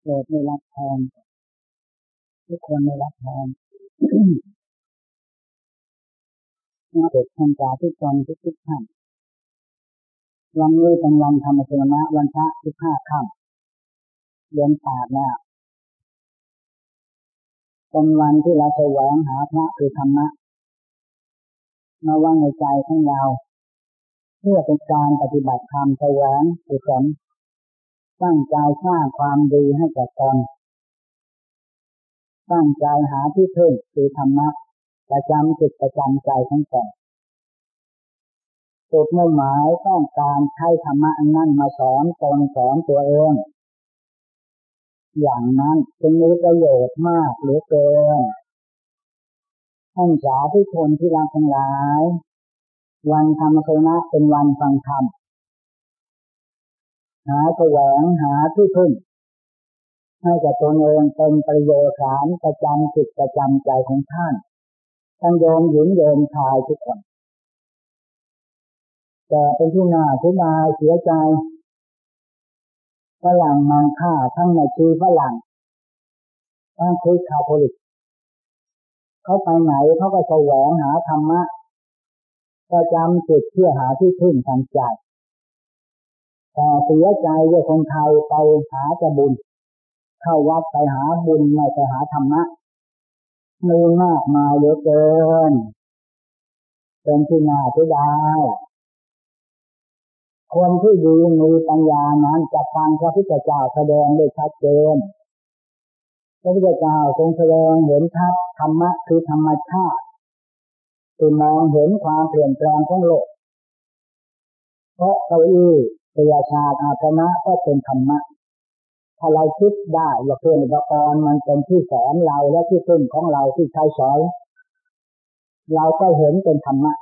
โปรดไม่รับพรทุกคนไม่รับพรน่าเด็กท่านจาทุกคนทุกทุกท่านวันนี้เป็นวันธรรมเทนะวันพระที่ห้าค่ำเดือนแปดแล้วเป็นวันที่เราแสวงหาพระคือธรรมะมาว่างในใจของเรา เพื่อเป็นการปฏิบัติธรรมแสวงกุศล ตั้งใจสร้างความดีให้แก่ตนตั้งใจหาที่พึ่งคือธรรมะประจำจิตประจำใจทั้งตนจุดมุ่งหมายต้องการใช้ธรรมะนั่นมาสอนตนสอนตัวเอง อย่างนั้นจึงมีประโยชน์มากหรือเกินท่านสาธุชนที่รักทั้งหลาย วันธรรมชนะเป็นวันฟังธรรม หาแสวงหาที่พึ่งให้กับตนเองเป็นประโยชน์ฐานประจำจิตประจำใจของท่านทั้งโยมหญิงโยมชายทุกคนแต่เป็นที่น่าเสียดายเสียใจฝรั่งมันฆ่าทั้งในชื่อฝรั่งทั้งคือคาทอลิกเขาไปไหนเขาก็แสวงหาธรรมะประจำจิตเพื่อหาที่พึ่งทางใจ แต่เสียใจว่าคนไทยไปหาจะบุญ เข้าวัดไปหาบุญไม่ไปหาธรรมะมีมากมายเหลือเกินเป็นที่น่าเสียดายคนที่ดีมีปัญญานั้นจะฟังพระพุทธเจ้าแสดงได้ชัดเจนพระพุทธเจ้าทรงแสดงเห็นชัดธรรมะคือธรรมชาติคือมองเห็นความเปลี่ยนแปลงของโลกเพราะเก้าอี้เตียชาติอาสนะก็เป็นธรรมะ ถ้าเราคิดได้ว่าเครื่องอุปกรณ์มันเป็นที่สอนเราและที่พึ่งของเราที่ใช้สอนเราก็เห็นเป็นธรรมะ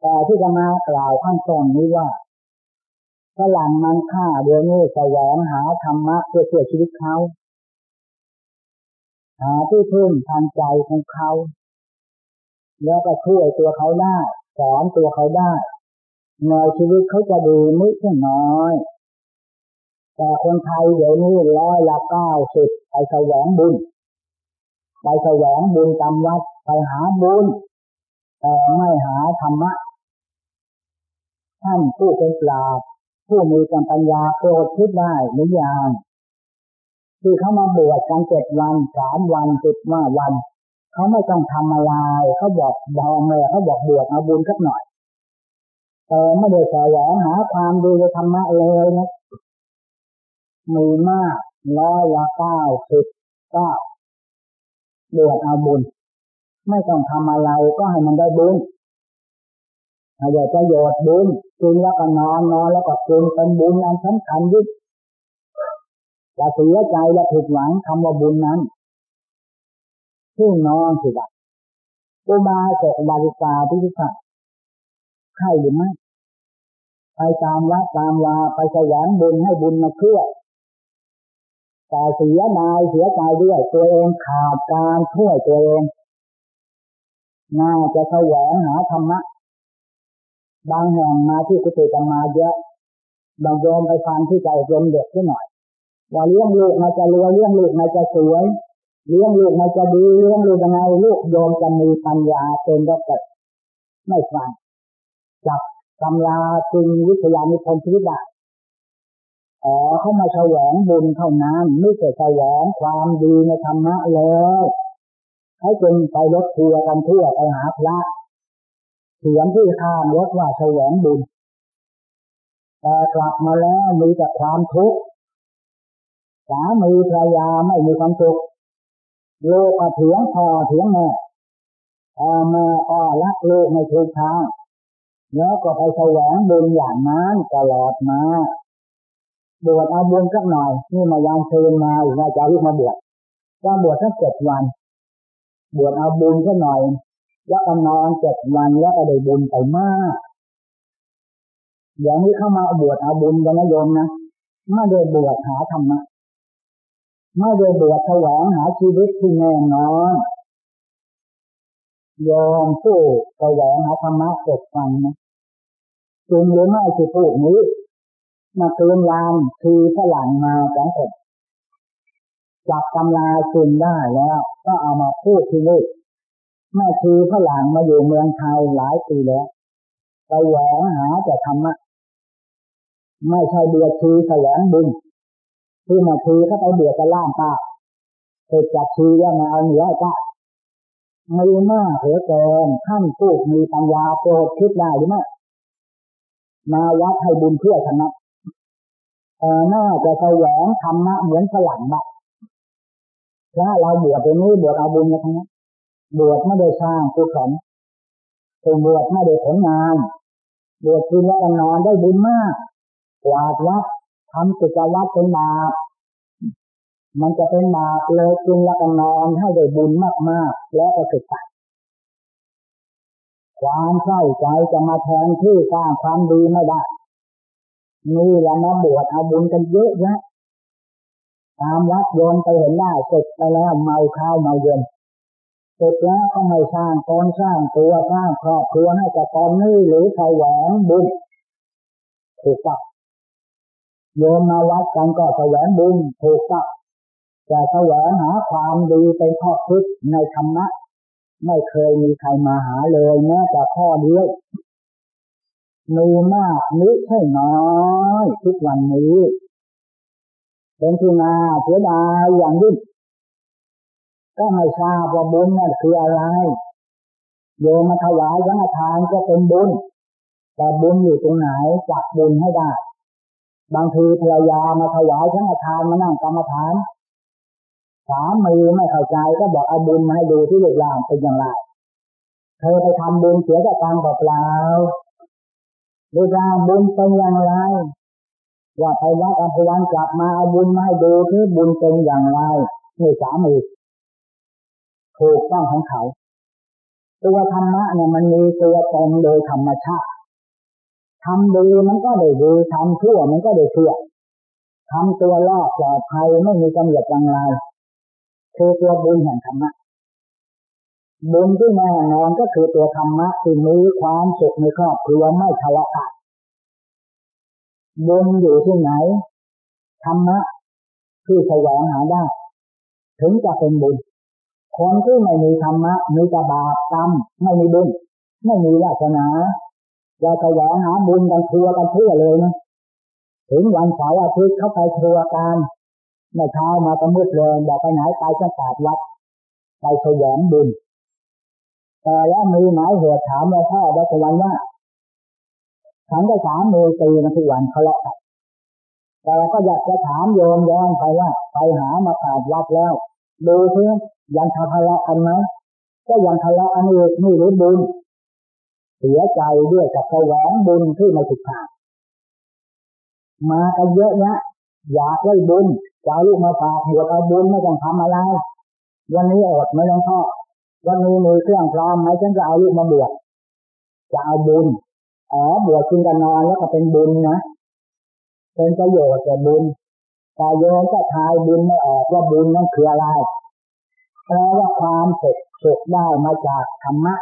แต่ที่จะมากล่าวข้างต้นนี้ว่าฝรั่งมันฆ่าเดี๋ยวนี้แสวงหาธรรมะเพื่อเพื่อชีวิตเขาหาที่พึ่งทางใจของเขา แล้วก็ช่วยตัวเขาได้สอนตัวเขาได้ ในชีวิตเขาจะดีนิดน้อย แต่คนไทยเดี๋ยวนี้ร้อยละเก้าสิบไปแสวงบุญ ไปแสวงบุญตามวัดไปหาบุญ แต่ไม่หาธรรมะ ท่านผู้เป็นปราชญ์ผู้มีการปัญญาโปรดคิดได้หรือยังที่เขามาบวชกันเจ็ดวันสามวันสิบห้าวัน เขาไม่ต้องทำอะไรเขาบอกบองเลยเขาบอกบวชเอาบุญสักหน่อย แต่ไม่ได้แสวงหาความดีธรรมะเลยนะมีมากร้อยละเก้าสิบเก้าเดือดเอาบุญ ไม่ต้องทำอะไรก็ให้มันได้บุญถ้าอยากจะโยดบุญกินแล้วก็นอนนอนแล้วก็กินเป็นบุญอันสำคัญยิ่งจะเสียใจและผิดหวังคำว่าบุญนั้นที่นอนสิบัตอุบาสกบาลิกาที่ทุกท่านใช่หรือไม่ ไปตามวัดตามวาไปสวงบุญให้บุญมาช่วยแต่เสียดายเสียใจด้วย ตัวเองขาดการช่วยตัวเองน่าจะแสวงหาธรรมะ บางแห่งมาที่กุฏิกันมาเยอะบางโยมไปฟังที่ใจโยมเด็กที่หน่อย ว่าเลี้ยงลูกมาจะรวยเลี้ยงลูกมาจะสวยเลี้ยงลูกมาจะดีเลี้ยงลูกยังไงลูกโยมจะมีปัญญาเป็นด็อกเตอร์ไม่ฟังจับ ตำราจริงวิทยานิพนธ์ชีวิตได้อ๋อเขามาแสวงบุญเท่านั้น ไม่ใช่แสวงความดีในธรรมะเลยให้จึงไปรถทัวร์กันทั่วไปหาพระเขียนที่ข้างรถว่าแสวงบุญ แต่กลับมาแล้วมีแต่ความทุกข์สามีภรรยาไม่มีความสุขโลกเถียงพ่อเถียงแม่พ่อแม่ก็รักลูกไม่ถูกทาง แล้วก็ไปแสวงบุญอย่างนั้นตลอดมาบวชเอาบุญสักหน่อยนี่มายามเชิญมาอีกว่าจะรีบมาบวชก็บวชสักเจ็ดวัน บวชเอาบุญสักหน่อย แล้วก็นอนเจ็ดวันแล้วก็ได้บุญไปมากอย่างนี้เข้ามาบวชเอาบุญกันนะโยมนะไม่ได้บวชหาธรรมะไม่ได้บวชแสวงหาชีวิตที่แน่นอนยอมผู้แสวงหาธรรมะกดฟังนะ จริงหรือไม่คือพูดนี้มาเตือนยานทีฝรั่งมาสองคนจับตำราจึงได้แล้ว ก็เอามาพูดที่นี่แม่ชีฝรั่งมาอยู่เมืองไทยหลายปีแล้วไปแหวงหาแต่ธรรมะไม่ใช่เบียดชีแสวงบุญที่มาชีเขาไปเบียดกันล่างตาเกิดจากชีว่ามาเอาเหนือจ้ามีมากเหลือเกินท่านผู้มีปัญญาโปรดคิดได้หรือไม่ มาวัดให้บุญเพื่อชนะแต่น่าจะแสวงธรรมะเหมือนฝรั่งบ้างถ้าเราบวชตรงนี้บวชเอาบุญนะทั้งนั้นบวชไม่ได้สร้างกุศลเป็นบวชไม่ได้ผลงาน บวชคืนแล้วนอนได้บุญมากกวาดวัดทำกิจวัตรเป็นบาปมันจะเป็นบาปเลยจึงแล้วก็นอนให้ได้บุญมากๆ แล้วก็ศึกษา ความใส่ใจจะมาแทนที่สร้างความดีไม่ได้ นี่แหละนะบวชเอาบุญกันเยอะแยะตามวัดโยนไปเห็นได้เสร็จไปแล้วเมาข้าวเมาเย็นเสร็จแล้วก็ไม่สร้างตนสร้างตัวสร้างครอบครัวให้กับตอนนี้หรือแสวงบุญถูกต้องโยมมาวัดกันก็แสวงบุญถูกต้องจะแสวงหาความดีเป็นข้อคิดในธรรมะ ไม่เคยมีใครมาหาเลยแม้แต่ข้อเดียวมีมากนิดใช่น้อยทุกวันนี้เป็นที่นาเสียดายอย่างยิ่งก็ไม่ทราบว่าบุญนั่นคืออะไร โยมมาถวายสังฆทานก็เป็นบุญ แต่บุญอยู่ตรงไหนจับบุญให้ได้ บางทีภรรยามาถวายสังฆทานมานั่งกรรมฐาน สามีไม่เข้าใจก็บอกเอาบุญมาให้ดูที่ลูกหลานเป็นอย่างไร เธอไปทำบุญเสียแต่ตังเปล่าลูกหลานบุญเป็นอย่างไร ว่าไปวัดอภวันกลับมาเอาบุญมาให้ดูที่บุญเป็นอย่างไรนี่สามีถูกต้องของเขา ตัวธรรมะเนี่ยมันมีตัวตนโดยธรรมชาติทำดีมันก็ได้ดีทำชั่วมันก็ได้ชั่วทำตัวรอดปลอดภัยไม่มีกำหนดอย่างไร คือตัวบุญแห่งธรรมะบุญที่แน่นอนก็คือตัวธรรมะที่มีความสุขในครอบครัวไม่ทะเลาะกันบุญอยู่ที่ไหนธรรมะที่แสวงหาได้ ถึงจะเป็นบุญคนที่ไม่มีธรรมะมีแต่บาปกรรมไม่มีบุญไม่มีวาสนาจะแสวงหาบุญกันทัวกันเพื่อเลยนะถึงวันเสาร์อาทิตย์เข้าไปทัวกัน เมื่อเช้ามาก็มืดเลยบอกไปไหนไปจะศาสตร์วัดไปแสวงบุญ แต่แล้วมีหมายเหตุถามว่าพ่อได้ตะวันว่าฉันได้ถามมือตีมาทุกวันเขาเลาะแต่เราก็อยากจะถามโยมย้อนไปว่าไปหามาศาสตร์วัดแล้วดูเพื่อยังทะเลาะกันไหมก็ยังทะเลาะกันอีกนี่รือบุญเสียใจด้วยกับแสวงบุญที่ไม่ถูกทางมากันเยอะเนี้ยอยากได้บุญ จะเอาลูกมาฝากบวชเอาบุญไม่ต้องทำอะไร วันนี้อดไม่ต้องพ่อวันนี้มีเครื่องพร้อมไหมฉันจะเอาลูกมาบวชจะเอาบุญอ๋อบวชกินกันนอนแล้วก็เป็นบุญนะเป็นประโยชน์แต่บุญแต่โยมก็ทายบุญไม่ออกว่าบุญนั้นคืออะไรแปลว่าความสุขสุขได้มาจากธรรมะ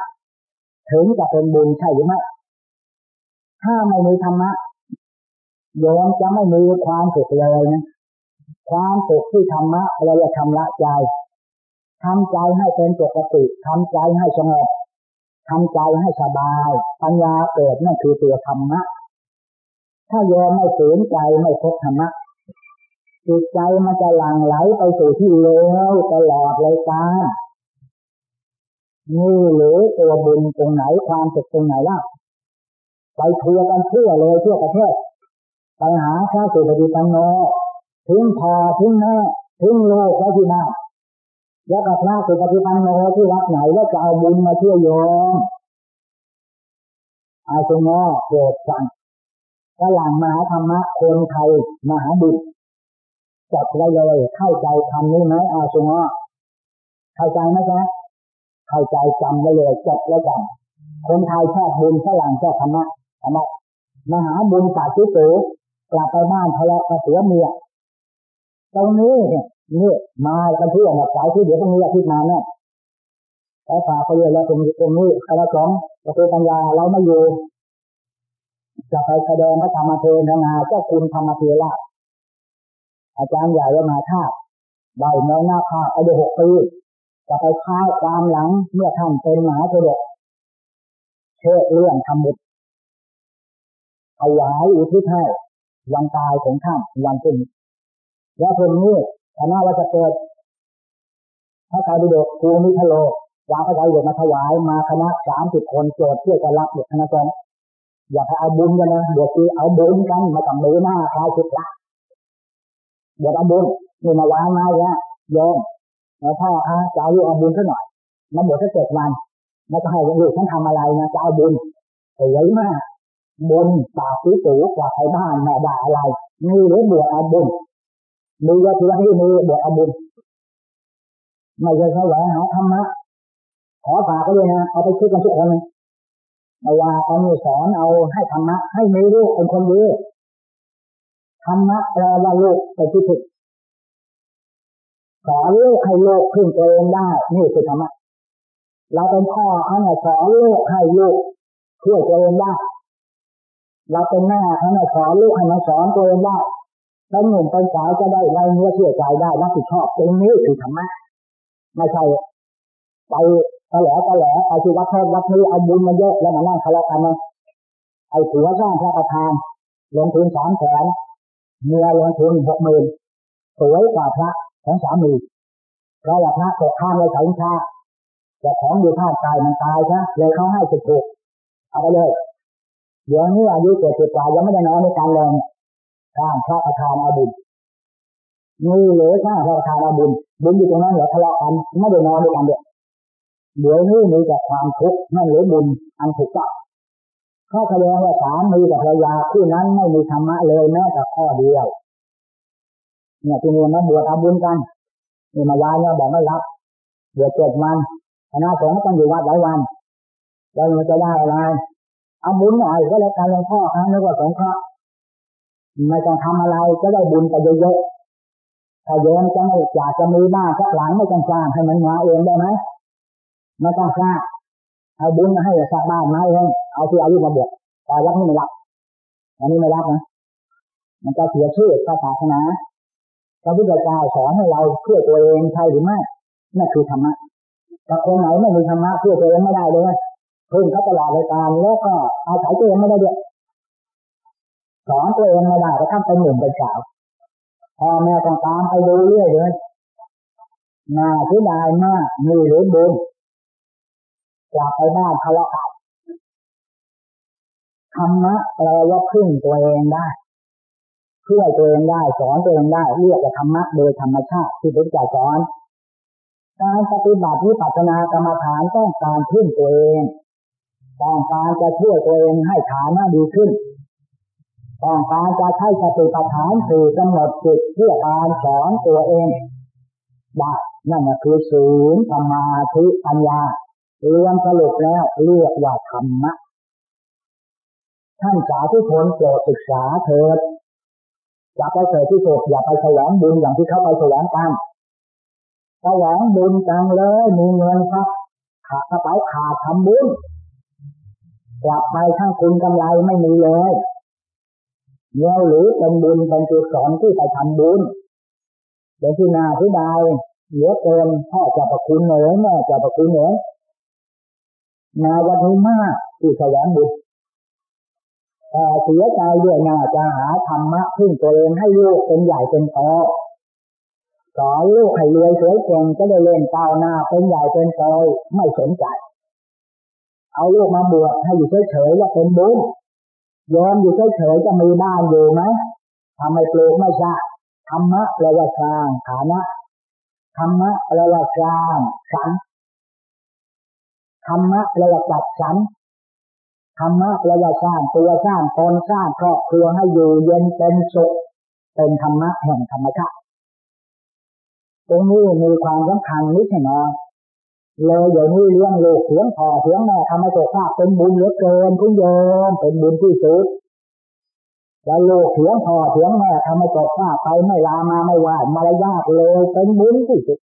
ถึงจะเป็นบุญใช่หรือไม่ถ้าไม่มีธรรมะโยมจะไม่มีความสุขเลยนะ ความสุขที่ธรรมะเราจะทำละใจทำใจให้เป็นปกติทำใจให้สงบทำใจให้สบาย ปัญญาเกิดนั่นคือตัวธรรมะ ถ้าโยมไม่ฝืนใจไม่พบธรรมะจิตใจมันจะหลั่งไหลไปสู่ที่เลวตลอดเลยกานี่หรือตัวบุญตรงไหนความสุขตรงไหนล่ะไปทัวกันทั่วเลยทั่วประเทศไปหาข้าสุปฏิปันโน ทิ้งพ่อทิ้งแม่ทิ้งโลกไว้ที่นั่นแล้วก็พระสุปฏิปันโนที่วัดไหนแล้วจะเอาบุญมาเชื่อโยมอาชงอโปรดฟังฝรั่งมหาธรรมะคนไทยมหาบุญจับไว้เลยเข้าใจคำนี้ไหมอาชงอเข้าใจไหมจ๊ะเข้าใจจำไว้เลยจบแล้วจำคนไทยชอบบุญฝรั่งชอบธรรมะธรรมะมหาบุญปาชิโสกลับไปบ้านทะเลาะกับเสือเมีย ตรงนี้นี่มากันที่หมดสายที่เดี๋ยวตรงนี้ทิศมาเนี่ยแล้วฝากไปเลยแล้วตรงตรงนี้คณะสองประตูปัญญาเราไม่อยู่จะไปแสดงพระธรรมเทศนาเจ้าคุณธรรมเทระอาจารย์ใหญ่วมาธาตุได้มอหน้าภาพอายุหกปีจะไปค้าความหลังเมื่อท่านเป็นหมาเสด็จเชื่อเรื่องทำบุญถวายอุทิศให้วันตายของท่านวันขึ้น แล้วคนนี้คณะวัชเกิดพระไตรปิฎกภูมิทโลวางพระไตรปิฎกมาถวายมาคณะสามสิบคนโจทย์เพื่อจะรับเด็กคณะสงฆ์อย่าไปเอาบุญกันนะเดี๋ยวคือเอาบุญกันมาทำมือหน้าคลายสุดละเดี๋ยวเอาบุญนี่มาวางมาเนี่ยโยมแล้วพ่ออาจะเอาลูกเอาบุญซะหน่อยมาบวชสักเจ็ดวันแล้วก็ให้ลูกฉันทำอะไรนะจะเอาบุญสวยมากบุญปากสีสูกว่าใครบ้านแม่ด่าอะไรนี่หรือบวชเอาบุญ มีว่าที่ว่าที่มีบวชเอาบุญไม่ใช่แสวงหาธรรมะขอฝากก็เลยนะเอาไปคิดกันทุกคนเลยไม่ว่าเอาสอนเอาให้ธรรมะ ให้มีลูกเป็นคนดีธรรมะแปลว่าลูกเป็นที่ถึกสอนลูกให้ลูกขึ้นตัวเองได้นี่คือธรรมะเราเป็นพ่อเขาเนี่ยสอนลูกให้ลูกช่วยตัวเองได้เราเป็นแม่เขาเนี่ยสอนลูกให้มาสอนตัวเองได้ แล้วหนุ่มเป็นสาวจะได้ไว้เนื้อเชื่อใจได้รับผิดชอบตรงนี้คือธรรมะไม่ใช่ไปตะแหลตะแหลไปที่วัดเทศวัดนี้เอาบุญมาเยอะแล้วมานั่งทะเลาะกันนะไอ้ผัวสร้างพระประธานลงทุนสามแสนเมียลงทุนหกหมื่นสวยกว่าพระของสามีเพราะว่าพระตกข้ามเลยใส่ชาแต่ของอยู่ท่าตายมันตายใช่เลยเขาให้สุดถูกเอาไปเลยเดี๋ยวนี้อายุเจ็ดสิบกว่ายังไม่ได้นอนในการแรง สร้างพระประธานอาบุญนี่เหลือสร้างพระประธานอาบุญบุญอยู่ตรงนั้นเหรอทะเลาะกันไม่ได้นอนด้วยกันเดียวเดี๋ยวนี้มีแต่ความทุกข์นั่นหรือบุญอันถูกต้องข้อแสดงว่าสามีกับภรรยาคู่นั้นไม่มีธรรมะเลยแม้แต่ข้อเดียว เนี่ยที่นี่มาบวชอาบุญกันนี่มายาเนี่ยบอกไม่รับบวชเจ็ดวันคณะสงฆ์ต้องอยู่วัดหลายวันแล้วมันจะได้อะไรอาบุญหน่อยก็แล้วกันหลวงพ่อฮะนึกว่าสงเคราะห์ ไม่ต้องทำอะไรก็ได้บุญไปเยอะๆถ้าโยมจะไม่อยากจะมีบ้านสักหลังไม่ต้องสร้างให้มันมาเองได้ไหมไม่ต้องสร้างเอาบุญมาให้สร้างบ้านมาเองเอาที่อายุมาบวชแต่วัดนี้ไม่รับอันนี้ไม่รับนะมันจะเสียชื่อศาสนาพระพุทธเจ้าสอนให้เราเพื่อตัวเองใช่หรือไม่นั่นคือธรรมะแต่คนไหนไม่มีธรรมะเพื่อตัวเองไม่ได้เลยพึ่งเขาตลอดรายการแล้วก็เอาศัยตัวเองไม่ได้ด้วย สอนตัวเองไม่ได้ก็ทำเป็นหนุ่มเป็นสาวพ่อแม่ต้องตามไปดูเรื่อยเลยน่าเสียดายมากมีหรือบุญกลับไปบ้านทะเลาะกันธรรมะแปลว่าพึ่งตัวเองได้ช่วยตัวเองได้สอนตัวเองได้เรียกว่าธรรมะโดยธรรมชาติที่พระเจ้าสอน การปฏิบัติวิปัสสนากรรมฐานต้องการพึ่งตัวเองต้องการจะช่วยตัวเองให้ฐานะดีขึ้น ต้องการจะใช้สติปัฏฐานสื่อกำหนดจิตเพื่อการสอนตัวเองได้นั่นคือศูนย์สมาธิปัญญารวมสรุปแล้วเรียกว่าธรรมะท่านสาธุชนโปรดศึกษาเถิดอย่าไปเสดที่สุดอย่าไปแสวงบุญอย่างที่เขาไปแสวงกันแสวงบุญจังเลยมีเงินครับขาดกระเป๋าขาดทำบุญกลับไปทั้งคุณกำไรไม่มีเลย เงินหรือเป็นบุญเป็นจุดสอนที่ไปทำบุญเป็นที่นาที่ใดเหลือเกินพ่อจะประคุณเหนือแม่จะประคุณเหนือนาวันนี้มากที่แสวงบุญแต่เสียใจด้วยนาจะหาธรรมะพึ่งตัวเองให้ลูกเป็นใหญ่เป็นโตสอนลูกให้รวยสวยเก่งก็ได้เล่นเต้าหน้าเป็นใหญ่เป็นโตไม่สนใจ เอาลูกมาบวชให้อยู่เฉยๆแล้วเป็นบุญ ยอมอยู่เฉยๆจะมีบ้านอยู่ไหมทำไมปลูกไม่ใช่ธรรมะแปลว่าสร้างฐานะธรรมะแปลว่าสร้างสรรธรรมะแปลว่าจัดสรรธรรมะแปลว่าสร้างตัวสร้างตนสร้างครอบครัวให้อยู่เย็นเป็นสุขเป็นธรรมะแห่งธรรมชาติตรงนี้มีความสำคัญนิดหน่อย เลยอย่างนี้เลี้ยงลูกเสียงพ่อเสียงแม่ทำให้ตัวข้าเป็นบุญเหลือเกินคุณโยมเป็นบุญที่สุดแล้วลูกเสียงพ่อเสียงแม่ทำให้ตัวข้าไปไม่ลามาไม่ว่ามารยาทเลยเป็นบุญที่สุด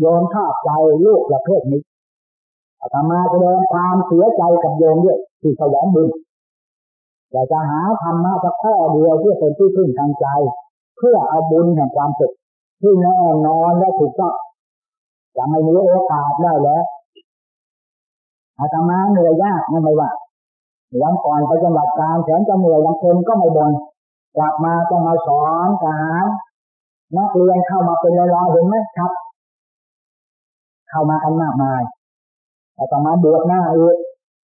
โยมชอบใจลูกประเภทนี้อาตมาแสดงความเสียใจกับโยมด้วยที่แสวงบุญแต่จะหาธรรมะสักข้อเดียวที่เป็นที่พึ่งทางใจ เพื่อเอาบุญแห่งความสุขที่แน่นอนและถูกต้อง จะไม่มีโอกาสได้แล้วอาตมาเหนื่อยยากนั่นไม่ว่าวันก่อนไปจังหวัดการแสนจะเหนื่อยยังเค็มก็ไม่บนกลับมาต้องมาสอนทหารนักเรียนเข้ามาเป็นร้อยๆเห็นไหมครับ เข้ามากันมากมายแต่ต้องมาบวชหน้าอีก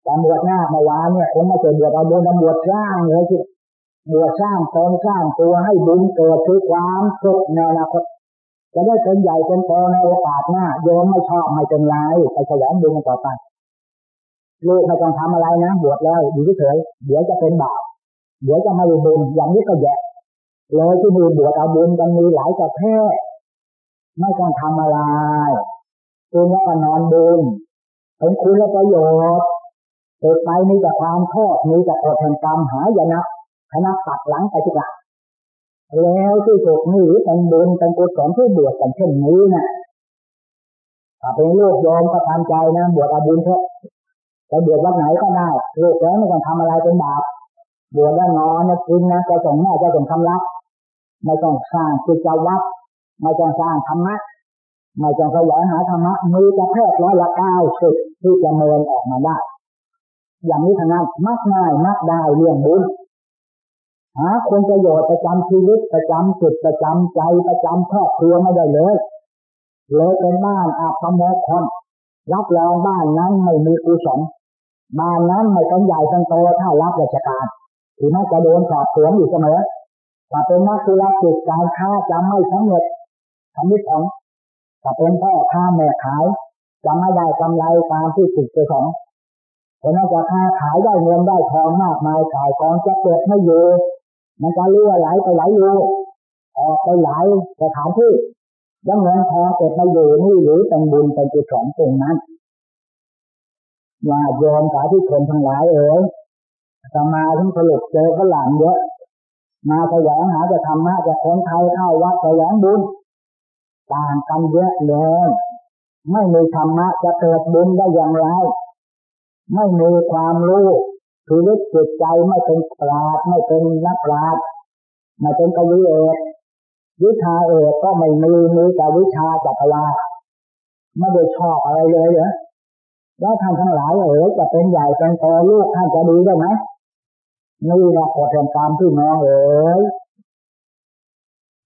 แต่บวชหน้าเมื่อวานเนี่ยผมไม่เคยบวชเอาบุญบวชสร้างเลยที่บวชสร้างตนสร้างตัวให้บุญเกิดคือความสุขในอนาคต จะได้เป็นใหญ่เป็นโตในโอกาสหน้าโยมไม่ชอบไม่เป็นไรไปแสวงบุญต่อไปลูกไม่ต้องทำอะไรนะบวชแล้วอยู่เฉยเดี๋ยวจะเป็นบาปเดี๋ยวจะไม่ได้บุญอย่างนี้ก็แย่เลยที่มีบวชเอาบุญกันมีหลายประเภทไม่ต้องทำอะไรคุณก็นอนบุญเป็นคุณและประโยชน์เกิดไปมีแต่ความโทษมีแต่อดแห่งกรรมหายนะคณะตัดหลังไปทุกอย่าง แล้วที่สุดนี่เป็นบุญเป็นกุศลที่บวชกันเช่นนี้นะถ้าเป็นลูกโยมก็ตามใจนะบวชอาบุญเถอะจะบวชวัดไหนก็ได้ลูกแล้วไม่ต้องทำอะไรเป็นบาปบวชแล้วนอนนะกินนะจะส่งแม่จะส่งคำรักไม่ต้องสร้างจิตวัดไม่ต้องสร้างธรรมะไม่ต้องแสวงหาธรรมะมือจะแพทย์ร้อยละเก้าสิบที่จะเมินออกมาได้ อย่างนี้ทางนั้นมักง่ายมักได้เรื่องบุญ หาคนประโยชน์ประจำชีวิตประจำจิตประจำใจประจำครอบครัวไม่ได้เลยเลยเป็นบ้านอาภมคนรับรองบ้านนั้นไม่มีกุศลบ้านนั้นไม่เป็นใหญ่เป็นโตถ้ารับราชการถือแม้จะโดนสอบสวนอยู่เสมอถ้าเป็นนักธุรกิจการค้าจะไม่สำเร็จทำนิดของถ้าเป็นพ่อค้าแม่ขายจะไม่ได้กำไรตามที่สุดประสงค์เพราะนั้นจะค้าขายได้เงินได้ทองมากมายขายกองจะเก็บไม่อยู่ มันจะรั่วไหลไปไหลอยู่ออกไปไหลสถานที่ยังเงินทองเก็บไม่อยู่นี่หรือเป็นบุญเป็นกุศลตรงนั้นญาติโยมสาธุชนทั้งหลายเอ๋ยสมาทั้งสรุปเจอฝรั่งเยอะ มาแสวงหาจะธรรมะจะคนไทยเข้าวัดแสวงบุญต่างกันเยอะเลยไม่มีธรรมะจะเกิดบุญได้อย่างไร ไม่มีความรู้ ชีวิตจิตใจไม่เป็นปราดไม่เป็นนักปราดไม่เป็นปริเอกวิชาเอกก็ไม่มีมีแต่วิชาจักรวาไม่ได้ชอบอะไรเลยเหรอแล้วท่านทั้งหลายเอ๋ยจะเป็นใหญ่เป็นโตลูกท่านจะดีได้ไหมนี่แหละกฎแห่งกรรมที่น้องเอ๋ย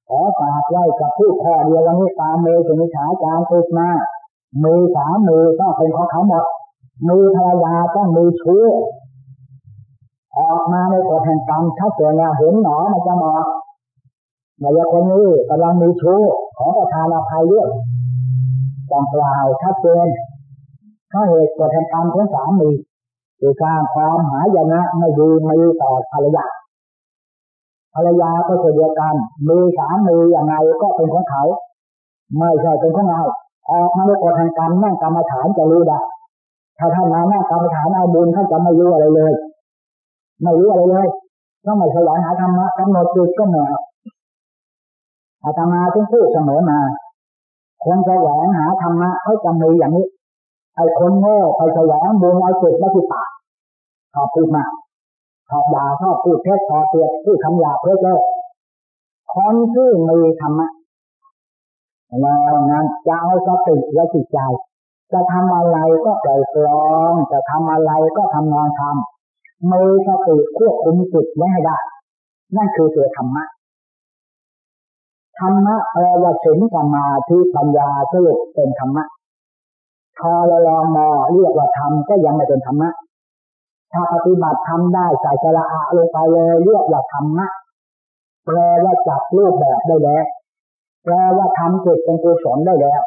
ขอฝากไว้กับผู้ข้อเดียววันนี้ตามเมสุนิฉาจารติดมามือสามมือต้องเป็นของเขาหมดมือภรรยาต้องมือชู้ ออกมาในกฎแห่งกรรมถ้าเกิดแล้วเห็นหนอมันจะหมอกนายคนนี้กำลังมีชู้ขอประทานอภัยด้วยต้องกล่าวชัดเจนถ้าเหตุกฎแห่งกรรมของสามีคือการความหายนะไม่ดีไม่ต่อภรรยาภรรยาก็เช่นเดียวกันมีสามีอย่างไรก็เป็นของเขา ไม่ใช่เป็นของเราออกมาในกฎแห่งกรรมนั่งกรรมฐานจะรู้ได้ถ้าท่านมานั่งกรรมฐานเอาบุญท่านจะไม่รู้อะไรเลย ไม่รู้อะไรเลยต้องไม่แสวงหาธรรมะกำหนดจุดก็เหนื่อยอาตมาต้องพูดเสมอมาคนแสวงหาธรรมะเขาจะมีอย่างนี้ไอ้คนโง่ไปแสวงบุญเอาจิตไม่ที่ปากชอบพูดมากชอบด่าชอบพูดเท็จชอบเตียดพูดคำหยาบเพ้อเจ้อคนที่มีธรรมะแล้วนั้นจะเอาสติและจิตใจ จะทำอะไรก็ปล่อยปลอมจะทำอะไรก็ทำนอนทำ มือสติควบคุมจิตไว้ให้ได้ นั่นคือตัวธรรมะ ธรรมะแปลว่าศีลสมาธิปัญญาสรุปเป็นธรรมะพอรลองมอเรียกว่าธรรมก็ยังไม่เป็นธรรมะ ถ้าปฏิบัติทำได้ใส่สระอาลงไปเลยเรียกว่าธรรมะ แปลว่าจับรูปแบบได้แล้ว แปลว่าทำจิตเป็นกุศลได้แล้ว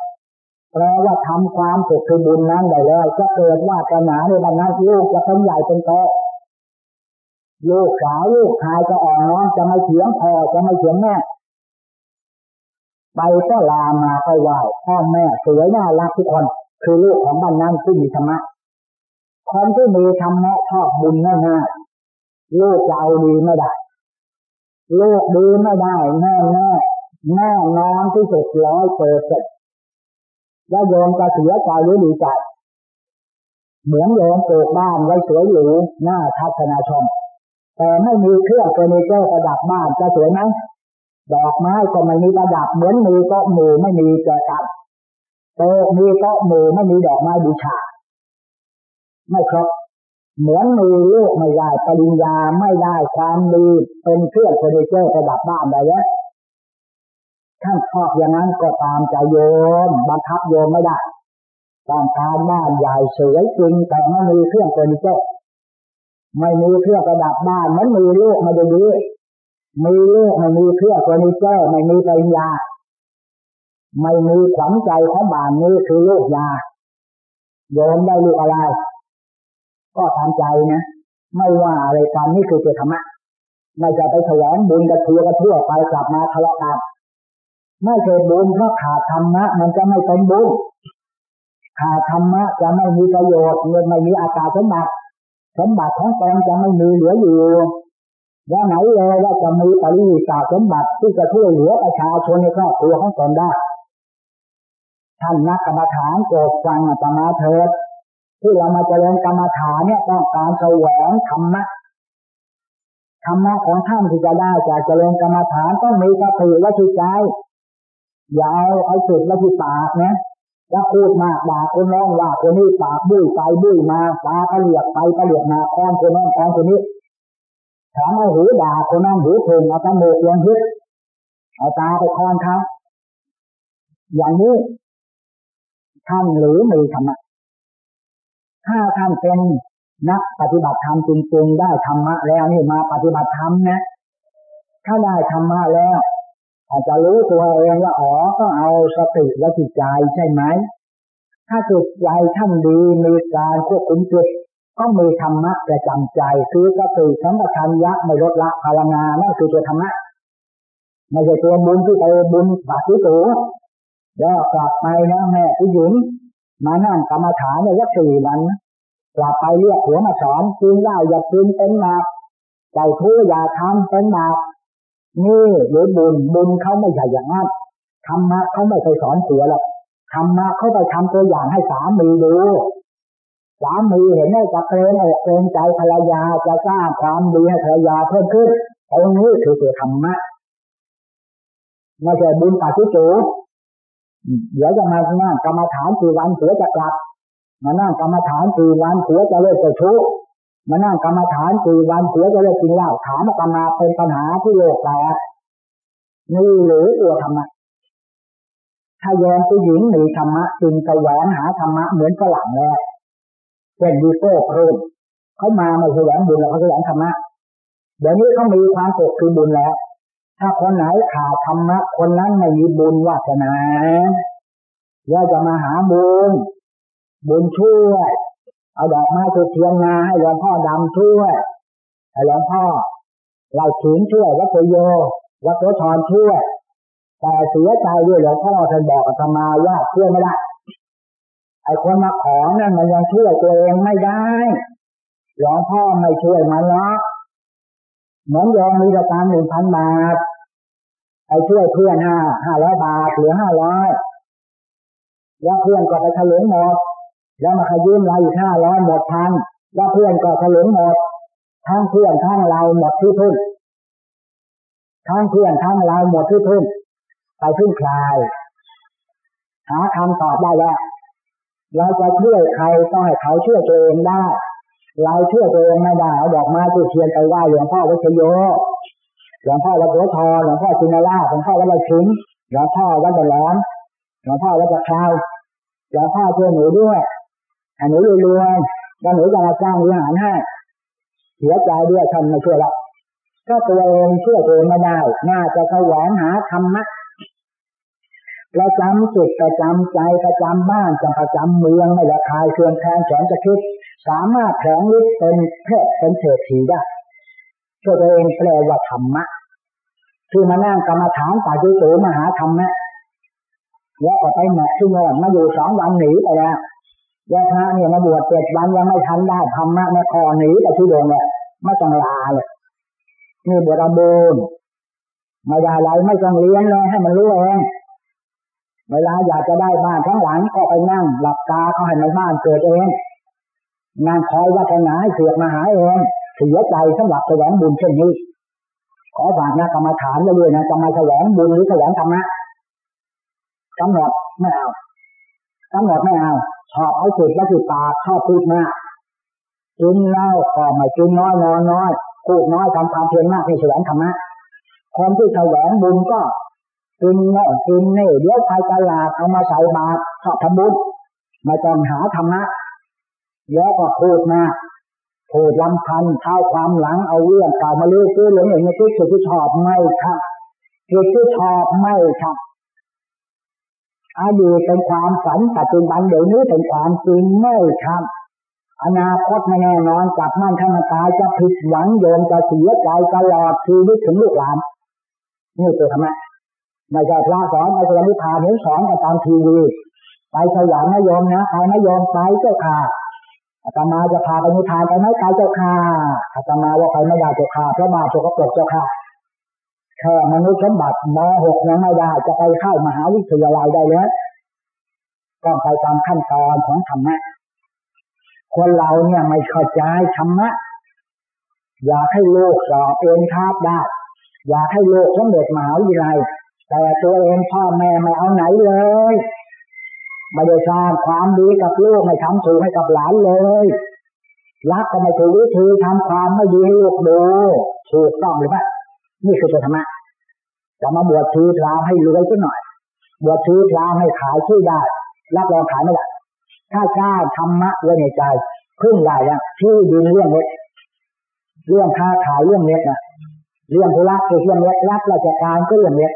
แปลว่าทำความสุขคือบุญนั้นได้แล้ว จะเกิดว่าจะหนาในบรรณาลูกจะเป็นใหญ่เป็นโต ลูกสาวลูกชายจะอ่อนน้อมจะไม่เถียงพ่อจะไม่เถียงแม่ไปก็ลามาก็ไหวพ่อแม่สวยน่ารักทุกคนคือลูกของบ้านนั้นที่มีธรรมะคนที่มีธรรมะชอบบุญง่ายๆลูกจะเอาดีไม่ได้ลูกดีไม่ได้แน่แน่แน่นอนที่สุดร้อยเปอร์เซ็นต์แล้วโยมจะเสียใจหรือดีใจเหมือนโยมปลูกบ้านไว้สวยหรูหน้าทัศนาชม แต่ไม่มีเครื่องเฟอร์นิเจอร์ประดับบ้านจะสวยไหมดอกไม้ก็ไม่มีประดับเหมือนมีโต๊ะหมู่ไม่มีแจกันโต๊ะมีโต๊ะหมู่ไม่มีดอกไม้บูชา ไม่ครบเหมือนมีลูกไม่ได้ปริญญาไม่ได้ความดีเป็นเครื่องเฟอร์นิเจอร์ประดับบ้านได้แล้วท่านชอบอย่างนั้นก็ตามใจโยมบังคับโยมไม่ได้ต้องการบ้านใหญ่สวยจริงแต่ไม่มีเครื่องเฟอร์นิเจอร์ ไม่มีเครื่องประดับบ้านมันมีลูกม่ได้ดีมีลูกไม่มีเครื่องเฟอร์นิเจอร์ไม่มีปริญญา ไม่มีขวัญใจของบ้านนี้คือลูกยาโยมได้ลูกอะไร ก็ทำใจนะไม่ว่าอะไรกันนี่คือตัวธรรมะไม่จะไปแสวงบุญกระเทือกระทั่วไปกลับมาทะเลาะกันไม่ใช่บุญเพราะขาดธรรมะ มันจะไม่เป็นบุญขาดธรรมะจะไม่มีประโยชน์เงินไม่มีอากาศสมบัติ สมบัติของตนจะไม่มีเหลืออยู่ว่าไหนเลยว่าจะมีปริศาสมบัติที่จะช่วยเหลือประชาชนในครอบครัวของตนได้ ท่านนักกรรมฐานโปรดฟังธรรมาเถิดที่เรามาเจริญกรรมฐานเนี่ยต้องการแสวงธรรมะธรรมะของท่านที่จะได้จากเจริญกรรมฐานต้องมีสติและจิตใจอย่าเอาเอาสุดและที่ปากนะ จะพูดมากด่าคนน้องว่าคนนี้ปากบุ้ยไปบุ้ยมาตาเปลียกไปกระเปลียกมาค้อนคนน้องค้อนคนนี้ถามเอาหูด่าคนน้องหูถึงเอาตาโมกลงยึดเอาตาไปคอนเขาอย่างนี้ท่านหรือมีธรรมะถ้าท่านเป็นนักปฏิบัติธรรมจริงๆได้ธรรมะแล้วนี่มาปฏิบัติธรรมนะ ถ้าได้ธรรมะแล้ว อาจจะรู้ตัวเองว่าอ๋อต้องเอาสติและจิตใจใช่ไหม ถ้าจิตใจท่านดีมีการควบคุมจิตต้องมีธรรมะประจำใจคือสติสัมปชัญญะไม่ลดละพลังงานนั่นคือตัวธรรมะไม่ใช่ตัวบุญที่ไปบุญบาปที่ตัวแล้วกลับไปนะแม่ผู้หญิงมานั่งกรรมฐานในวัดสี่วันกลับไปเรียกหัวมาสอนกินได้อย่ากินเป็นบาปใจทุอย่าทำเป็นบาป นี่หรือบุญบุญเขาไม่ใช่อย่างนั้นธรรมะเขาไม่เคยสอนผัวหรอกธรรมะเขาไปทำตัวอย่างให้สามีดูสามีเห็นได้จะเกรงอกเกรงใจภรรยาจะสร้างความดีให้ภรรยาเพิ่มขึ้นตรงนี้คือตัวธรรมะไม่ใช่บุญปาฏิจูเดี๋ยวจะมานั่งกรรมฐานสี่วันผัวจะกลับมานั่งกรรมฐานสี่วันผัวจะเลิกจะชู้ มานั่งกรรมฐานสี่วันผัวจะเลิกกินเหล้าถามกรรมาเป็นปัญหาที่โลกแตกนี่หรือตัวธรรมะถ้าแยอมผู้หญิงมีธรรมะจึงจะแหวนหาธรรมะเหมือนฝรั่งแล้วเป็นดีโก้ครูเขามาไม่แสวงบุญแล้วเขาแสวงธรรมะเดี๋ยวนี้เขามีความสุขคือบุญแล้ว ถ้าคนไหนขาดธรรมะ คนนั้นไม่มีบุญวาสนาแล้วจะมาหาบุญบุญช่วย เอาดอกไม้ถูกเทียนมาให้หลวงพ่อดำช่วยให้หลวงพ่อเราถิงช่วยวัดโยวัดโสธรช่วย แต่เสียใจด้วยหลวงพ่อท่านบอกกับธรรมาว่าช่วยไม่ได้ไอ้คนมาขอนั่นมันยังช่วยตัวเองไม่ได้หลวงพ่อไม่ช่วยมันหรอกเหมือนยอมมีประกันหนึ่งพันบาทไอ้ช่วยเพื่อนห้าห้าร้อยบาทหรือห้าร้อยแล้วเพื่อนก็ไปถลุงหมด แล้วมาขยืมเราอีกห้าร้อยหมดพันแล้วเพื่อนก็ถลุงหมดทั้งเพื่อนทั้งเราหมดที่พึ่งทั้งเพื่อนทั้งเราหมดที่พึ่งไปพึ่งใครหาคำตอบได้แล้วเราจะช่วยใครต้องให้เขาช่วยตัวเองได้ เราช่วยตัวเองไม่ได้เอาดอกไม้ทูเทียนไปไหว้หลวงพ่อวัชโยหลวงพ่อวัดโสธรหลวงพ่อจินราหลวงพ่อวัดไรชิงหลวงพ่อวัดบะหลอนหลวงพ่อวัดจะคราวหลวงพ่อช่วยหนูด้วย อันหนูรวยๆแล้วหนูจะมาจ้างวิหารให้เสียใจด้วยท่านไม่ช่วยเราก็ตัวเองช่วยตัวเองไม่ได้น่าจะแสวงหาธรรมะประจำจิตประจำใจประจำบ้านจประจำเมืองไม่ละคายเครื่องแทนแสนจะคิด สามารถแผงฤทธิ์เป็นเพศเป็นเศรษฐีได้ช่วยตัวเองแปลว่าธรรมะที่มานั่งกรรมฐานป่าจุตูมหาธรรมะแล้วก็ไปแหนที่น่นมาอยู่สองวันหนีไปแล้ว ยาพระเนี่ยมาบวชเจ็ดวันยังไม่ทันได้ธรรมะในคอหนีไปที่โดงเนี่ยไม่ต้องลาเลยนี่บวชบูนไม่ได้อะไรไม่ต้องเลี้ยงเลยให้มันรู้เองเวลาอยากจะได้บ้านทั้งหลังก็ไปนั่ง หลับตาเขาให้มันบ้านเกิดเองงานคอยวัฒนาให้เสือกมาหาเองเสียใจสำหรับแสวงบุญเช่นนี้ ขอฝากนะกรรมฐานไว้ด้วยนะจะมาแสวงบุญหรือแสวงธรรมะกำหนดไม่เอา กำหนดไม่เอาชอบเอาสุดแล้วคือปากชอบพูดมากกินเหล้าก็ไม่กินน้อยนอนน้อยพูดน้อยทำความเพียรมากในแสวงธรรมะคนที่แสวงบุญก็กินเน่กินเน่เดี๋ยวไปตลาดเอามาใส่บาตรชอบทำบุญมาจองหาธรรมะแล้วก็พูดมาพูดลำพันเท้าความหลังเอาเรื่องเก่ามาเลื่อยซื้อหลงเองในที่สุดที่ชอบไม่ครับที่ที่ชอบไม่ครับ อดีตเป็นความฝันปัจจุบันเดี๋ยวนี้เป็นความจริงไม่ครับอนาคตไม่แน่นอนจับมั่นทำตายจะผิดหวังโยมจะเสียใจตลอดชีวิตถึงลูกหลานนี่คือธรรมะไม่ใช่พระสอนไปสอนนิพพานหรือสอนกันตามทีวีไปสยามนโยมนะไปนโยมไปเจ้าค่ะอาตมาจะพาไปนิพพานไปไหมไปเจ้าค่ะอาตมาว่าไปไม่ได้เจ้าค่ะเพราะบาปสกปรกเจ้าค่ะ แค่มนุษย์สมบัติมหกยังไม่ได้จะไปเข้ามหาวิทยาลัยได้แล้วต้องไปตามขั้นตอนของธรรมะ คนเราเนี่ยไม่เข้าใจธรรมะ อยากให้โลกสอบเองครับได้ อยากให้โลกสมเด็จมหาวิทยาลัยแต่ตัวเองพ่อแม่ไม่เอาไหนเลยไม่ได้สร้างความดีกับลูกไม่ทำถูกให้กับหลานเลยรักก็ไม่ถูกวิธีทำความไม่ดีให้ลูกดูถูกต้องหรือเปล่า นี่คือธรรมะจะมาบวชชีพราให้รวยสักหน่อย บวชชีพราให้ขายชื่อได้ รับรองขายไม่ได้ ถ้าสร้าธรรมะไว้ในใจพึ่งได้แล้วที่ดินเรื่องเล็กเรื่องค้าขายเรื่องเล็กนะเรื่องธุระคือเรื่องเล็กรับราชการก็เรื่องเล็ก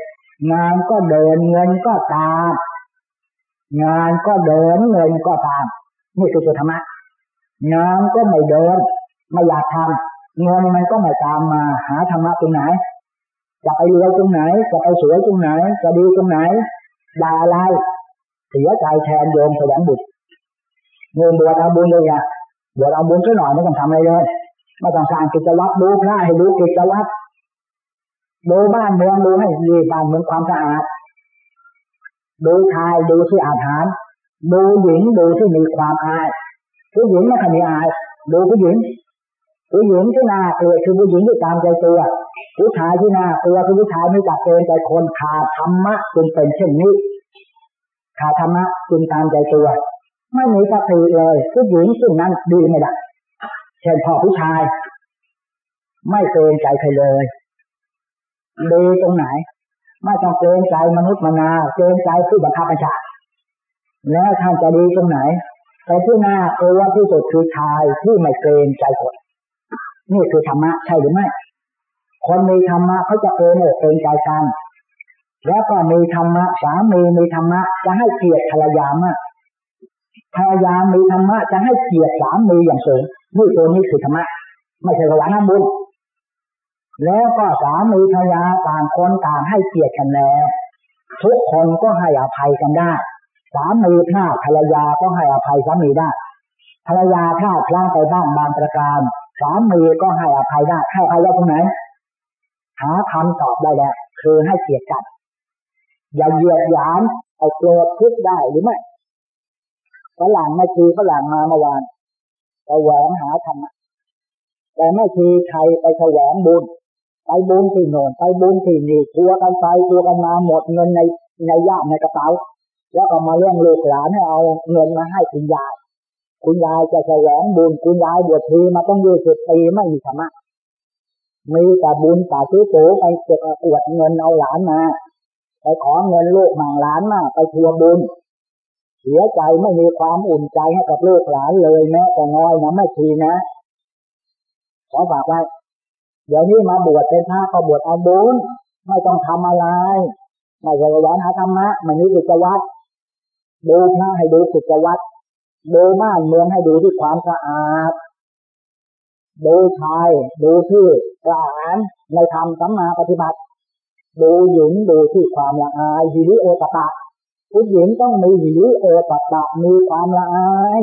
งานก็เดินเงินก็ตาม งานก็เดินเงินก็ตาม นี่คือธรรมะงานก็ไม่เดิน ไม่อยากทำเงินมันก็ไม่ตามมาหาธรรมะตรงไหน จะไปรวยตรงไหนจะไปสวยตรงไหนจะดีตรงไหนด่าอะไรเสียใจแทนโยมแสวงบุตรเงินบวชเอาบุญเลยอะบวชเอาบุญซะหน่อยไม่ต้องทำอะไรเลยไม่ต้องสร้างกิจวัตรดูพระให้ดูกิจวัตรดูบ้านเมืองดูให้ดีบ้านเมืองความสะอาดดูชายดูที่อาหารดูหญิงดูที่มีความอายผู้หญิงไม่ค่อยมีอายดูผู้หญิง ผู้หญิงที่น่ากลียดคือผู้หญิงที่ตามใจตัวผู้ชายที่น่ากลียดคือผู้ชายไม่จับเกณฑ์ใจคนขาดธรรมะจึงเป็นเช่นนี้ขาดธรรมะจึงตามใจตัวไม่มีสติเลยผู้หญิงซึ่งนั้นดีไม่ได้เช่นพ่อผู้ชาย ไม่เกรงใจใครเลยดีตรงไหน ไม่ต้องเกรงใจมนุษย์มนาเกรงใจผู้บังคับบัญชาแล้วท่านจะดีตรงไหนแต่ที่น่าเอว่าที่สุดคือชายที่ไม่เกรงใจคน นี่คือธรรมะใช่หรือไม่ คนมีธรรมะเขาจะเกรงอกเกรงใจกัน แล้วก็มีธรรมะสามีมีธรรมะจะให้เกียรติภรรยามากภรรยามีธรรมะจะให้เกียรติสามีอย่างสูงนี่ตัวนี้คือธรรมะไม่ใช่ระหว่างน้ำบุญแล้วก็สามีภรรยาต่างคนต่างให้เกียรติกันแล้ว ทุกคนก็ให้อภัยกันได้ สามีถ้าภรรยาก็ให้อภัยสามีได้ภรรยาถ้าพลาดไปบ้างบางประการ สามีก็ให้อภัยได้ให้อภัยได้ตรงไหนหาคำตอบได้แล้วคือให้เกียรติกันอย่าเหยียดหยามเอาเกิดทุกได้หรือไม่ฝรั่งไม่ชีฝรั่งมาเมื่อวานไปแหวงหาธรรมะแต่ไม่ชีไทยไปแสวงบุญไปบุญที่โน่นไปบุญที่นี่ทัวกันไปทัวกันมาหมดเงินในในย่ามในกระเป๋า แล้วก็มาเลี้ยงลูกหลานให้เอาเงินมาให้คุณยาย คุณยายจะแสวงบุญคุณยายบวชทีมาต้องยี่สิบปีไม่มีธรรมะมีแต่บุญแต่ซื้อโตไปเก็บอวดเงินเอาหลานมา ไปขอเงินลูกหมางหลานมาไปทัวบุญ เสียใจไม่มีความอุ่นใจให้กับลูกหลานเลยแม้แต่น้อยนะไม่ทีนะขอฝากไว้เดี๋ยวนี้มาบวชเป็นพระก็บวชเอาบุญไม่ต้องทำอะไรไม่ใช่หวานหาธรรมะมันนี้กิจวัตรดูพระให้ดูกิจวัตร ดูบ้านเมืองให้ดูที่ความสะอาด ดูชาย ดูที่กระหานในธรรมสัมมาปฏิบัติ ดูหญิงดูที่ความละอายหิริโอตปะผู้หญิงต้องมีหิริโอตปะมีความละอาย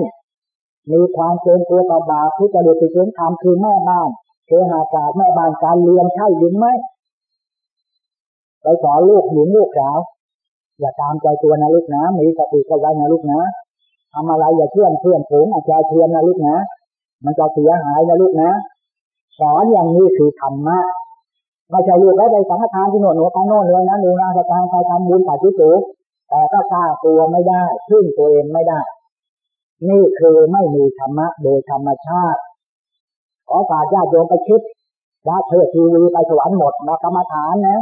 มีความเกรงตัวต่อบาปที่จะเดือดร้อนทำคือแม่บ้านเคหาศาสตร์แม่บ้านการเรียนใช่หรือไม่ไปสอนลูกหญิงลูกสาวอย่าตามใจตัวนะลูกนะมีสติเข้าไว้นะลูกนะ ทำอะไรอย่าเชื่อมเพื่อนผูงอาจารย์เทียนนะลูกนะ มันจะเสียหายนะลูกนะ สอนอย่างนี้คือธรรมะไม่ใช่ลูกแล้วไปสังฆทานที่โน่นโน่นไปโน่นเลยนะดูนะจะทางไปทำบุญป่าชิจูแต่ก็สร้าตัวไม่ได้พึ่งตัวเองไม่ได้ นี่คือไม่มีธรรมะโดยธรรมชาติ ขอฝากญาติโยมไปคิดพระเทศทีวีไปสวรรค์หมดมากรรมฐานนะ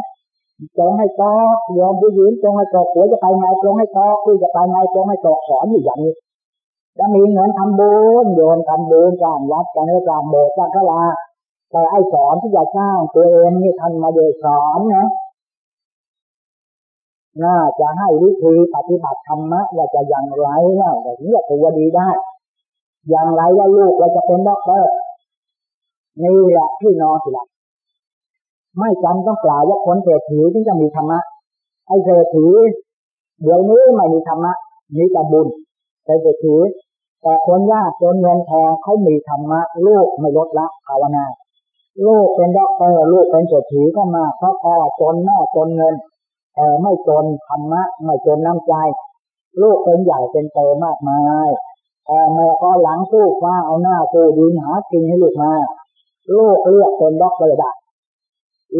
จงให้ตอกโยมผู้หญิงจงให้ตอกหัวจะไปไงจงให้ตอกคุยจะไปไงจงให้ตอกสอนอยู่อย่างนี้จะมีเงินทำบุญโยนทำบุญสร้างวัดสร้างสร้างโบสถ์สร้างพระแต่ไอ้สอนที่จะสร้างตัวเองนี่ท่านมาเดยสอนนะน่าจะให้วิธีปฏิบัติธรรมะว่าจะอย่างไรแล้วแบบนี้ตัวดีได้ อย่างไรแล้วลูกเราจะเป็นด็อกเตอร์นี่แหละที่นอนสิละ ไม่จำต้องกล่าวว่าคนเศรษฐีที่จะมีธรรมะไอ้เศรษฐีเดี๋ยวนี้ไม่มีธรรมะมีแต่บุญเศรษฐีแต่คนยากจนเงินทองเขามีธรรมะลูกไม่ลดละภาวนาลูกเป็นด็อกเตอร์ลูกเป็นเศรษฐีก็มาเพราะพ่อจนแม่จนเงินแต่ไม่จนธรรมะไม่จนน้ำใจลูกเป็นใหญ่เป็นโตมากมายแต่แม่ก็หลังสู้ฟ้าเอาหน้าสู้ดินหากินให้ลูกมาลูกเลือกเป็นด็อกเตอร์ได้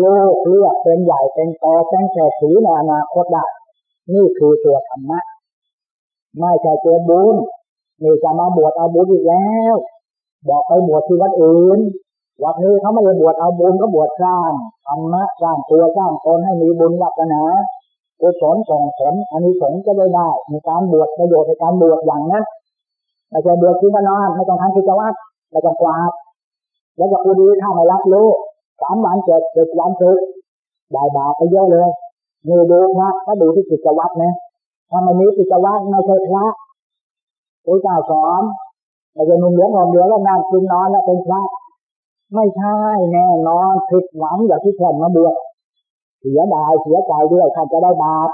ลูกเลือกเป็นใหญ่เป็นโตเป็นเศรษฐีในอนาคตได้นี่คือตัวธรรมะไม่ใช่ตัวบุญนี่จะมาบวชเอาบุญอีกแล้ว บอกไปบวชที่วัดอื่นวัดนี้เขาไม่ได้บวชเอาบุญก็บวชสร้างธรรมะสร้างตัวสร้างตนให้มีบุญวัฒนากุศลส่งผลอันนี้สงจะได้ได้มีการบวชประโยชน์ในการบวชอย่างนั้นไม่ใช่บวชที่บ้านไม่ต้องทำกิจวัตรไม่ต้องกวาดแล้วก็คูดีถ้าไม่รับรู้ สามวันเจ็ดเจ็ดวันศึกได้บาปไปเยอะเลยนี่ดูพระก็ดูที่กิจวัตรนะถ้ามันมีกิจวัตรไม่ใช่พระพระเจ้าสอนไม่ใช่นุ่มเหลืองหอมเหลืองแล้วนั่งกินนอนแล้วเป็นพระไม่ใช่แน่นอนผิดหวังอย่าที่ท่นมาบวชเสียดายเสียใจด้วยท่านจะได้บาป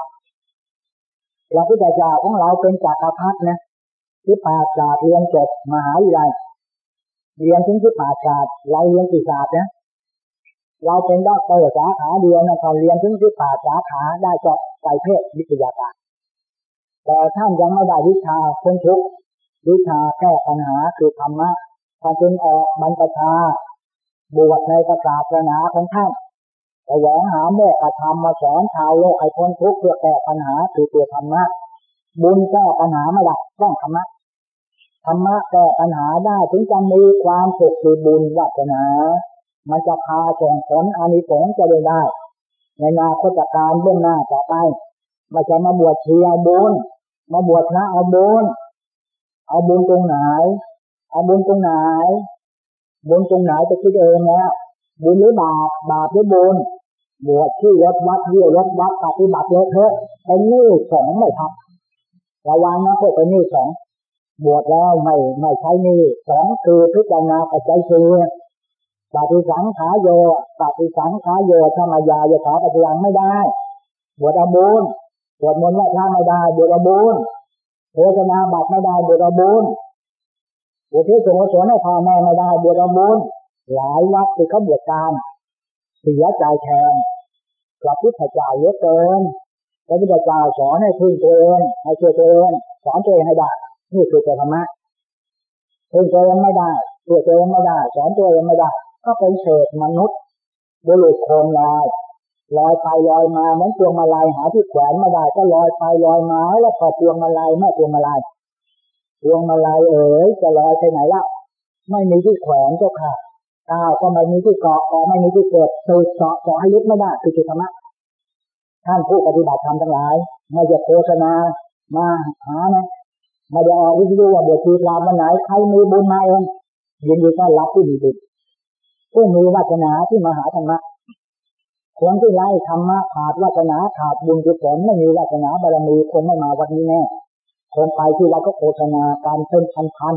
พระพุทธเจ้าของเราเป็นจักรพรรดินะสิบแปดศาสตร์เรียนจบมหาวิทยาลัยเรียนถึงสิบแปดศาสตร์เราเรียนกี่ศาสตร์นะ เราเป็นด็อกเตอร์สาขาเดียวนะตอนเรียนถึงสิบแปดสาขาได้จบไตรเพทวิทยาการแต่ท่านยังไม่ได้วิชาค้นทุกวิชาแก้ปัญหาคือธรรมะท่านจึงออกบรรพชาบวชในศาสนาของท่านแสวงหาโมกขธรรมมาสอนชาวโลกให้พ้นทุกข์เพื่อแก้ปัญหาคือตัวธรรมะบุญแก้ปัญหาไม่ได้ต้องธรรมะธรรมะแก้ปัญหาได้ถึงจะมีความสุขคือบุญวัฒนา มันจะพาส่งผลอานิสงส์จะได้ได้ ในนาคตการเบื้องหน้าต่อไปมาจะมาบวชเชียบุญมาบวชพระเอาบุญเอาบุญตรงไหน เอาบุญตรงไหน บุญตรงไหนจะคิดเองแล้วบุญหรือบาปบาปหรือบุญบวชที่รถวัดเรี่ยวรถวัดปฏิบัติเยอะเถอะเป็นนี่สองไม่ทับระวังนะพวกเป็นนี่สองบวชแล้วไม่ไม่ใช้นี่สองคือพิจารณาปัจจัยคือ ปฏิสังขาโยปฏิสังขาโยธรรมยาโยขาปฏิยังไม่ได้บวชอบุญบวชมนต์ไหว้พระไม่ได้บวชอบุญโฆษณาบัตรไม่ได้บวชอบุญอุทิศส่วนกุศลให้พ่อแม่ไม่ได้บวชอบุญหลายวัดที่เขาบวชการเสียใจแทนพระพุทธเจ้าเยอะเกินพระพุทธเจ้าสอนให้พึ่งตัวเองให้ช่วยตัวเองสอนตัวเองให้ได้นี่คือธรรมะพึ่งตัวเองไม่ได้ช่วยตัวเองไม่ได้ สอนตัวเองไม่ได้ ก็เป็นเศษมนุษย์บุรุษโคมลอยลอยไปลอยมาเหมือนพวงมาลัยหาที่แขวนไม่ได้ก็ลอยไปลอยมาแล้วพอพวงมาลัยแม่พวงมาลัยพวงมาลัยเอ๋ยจะลอยไปไหนล่ะไม่มีที่แขวนก็ค่ะก้าวก็ไม่มีที่เกาะก็ไม่มีที่เกิดตืดเกาะเกาะให้ลึกไม่ได้คือจุธรรมะท่านผู้ปฏิบัติธรรมทั้งหลายไม่จะโฆษณามาหานะไม่ได้ออกวิทยุว่าเดี๋ยวทีรามวันไหนใครมีบุญมาเองยินดีต้อนรับผู้มีบุญ ผู้มีวาสนาที่มาหาธรรมะคนที่ไล่ธรรมะขาดวาสนาขาดบุญกุศลไม่มีวาสนาบารมีคงไม่มาวันนี้แน่คนไปที่เราก็โฆษณาการเป็นพันพัน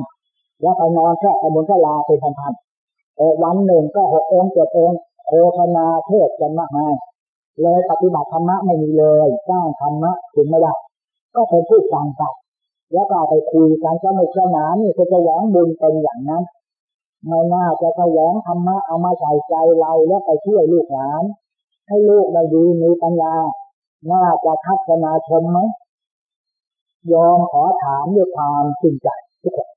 แล้วไปนอนแค่ไปบนแค่ลาเป็นพันพันแต่วันหนึ่งก็หกองเจ็ดองโฆษณาเทศกันมากมายเลยปฏิบัติธรรมะไม่มีเลยสร้างธรรมะคุณไม่ได้ก็เป็นผู้ฟังไปแล้วก็ไปคุยกันสนุกสนานนี่คือจะหวังบุญเป็นอย่างนั้น ไม่น่าจะแสวงธรรมะเอามาใส่ใจเราแล้วไปช่วยลูกหลาน ให้ลูกได้ดีมีปัญญา น่าจะทัศนาชมไหมยอมขอถามด้วยความจริงใจทุกคน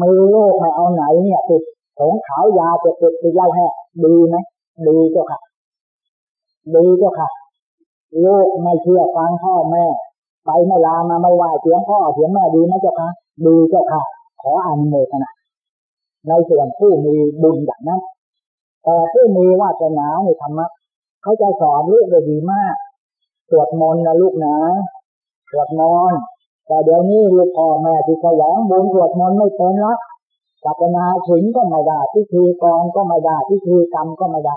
มือโลกไม่เอาไหนเนี่ยติดของขาวยาจะเก็บไปไล่แห้ดีไหมดีเจ้าค่ะดีเจ้าค่ะโลกไม่เชื่อฟังพ่อแม่ ไปไม่ลามาไม่ไหวเสียงพ่อเสียงแม่ดีไหมเจ้าค่ะดีเจ้าค่ะ ขออนุโมทนา ในส่วนผู้มีบุญอย่างนั้น แต่ผู้มีวาสนาในธรรมะเขาจะสอนลูกได้ดีมากสวดมนต์นะลูกนะสวดมนต์แต่เดี๋ยวนี้ลูกพ่อแม่ที่แสวงบุญสวดมนต์ไม่เป็นละศาสนาถึงก็ไม่ได้พิธีกรก็ไม่ได้พิธีกรรมก็ไม่ได้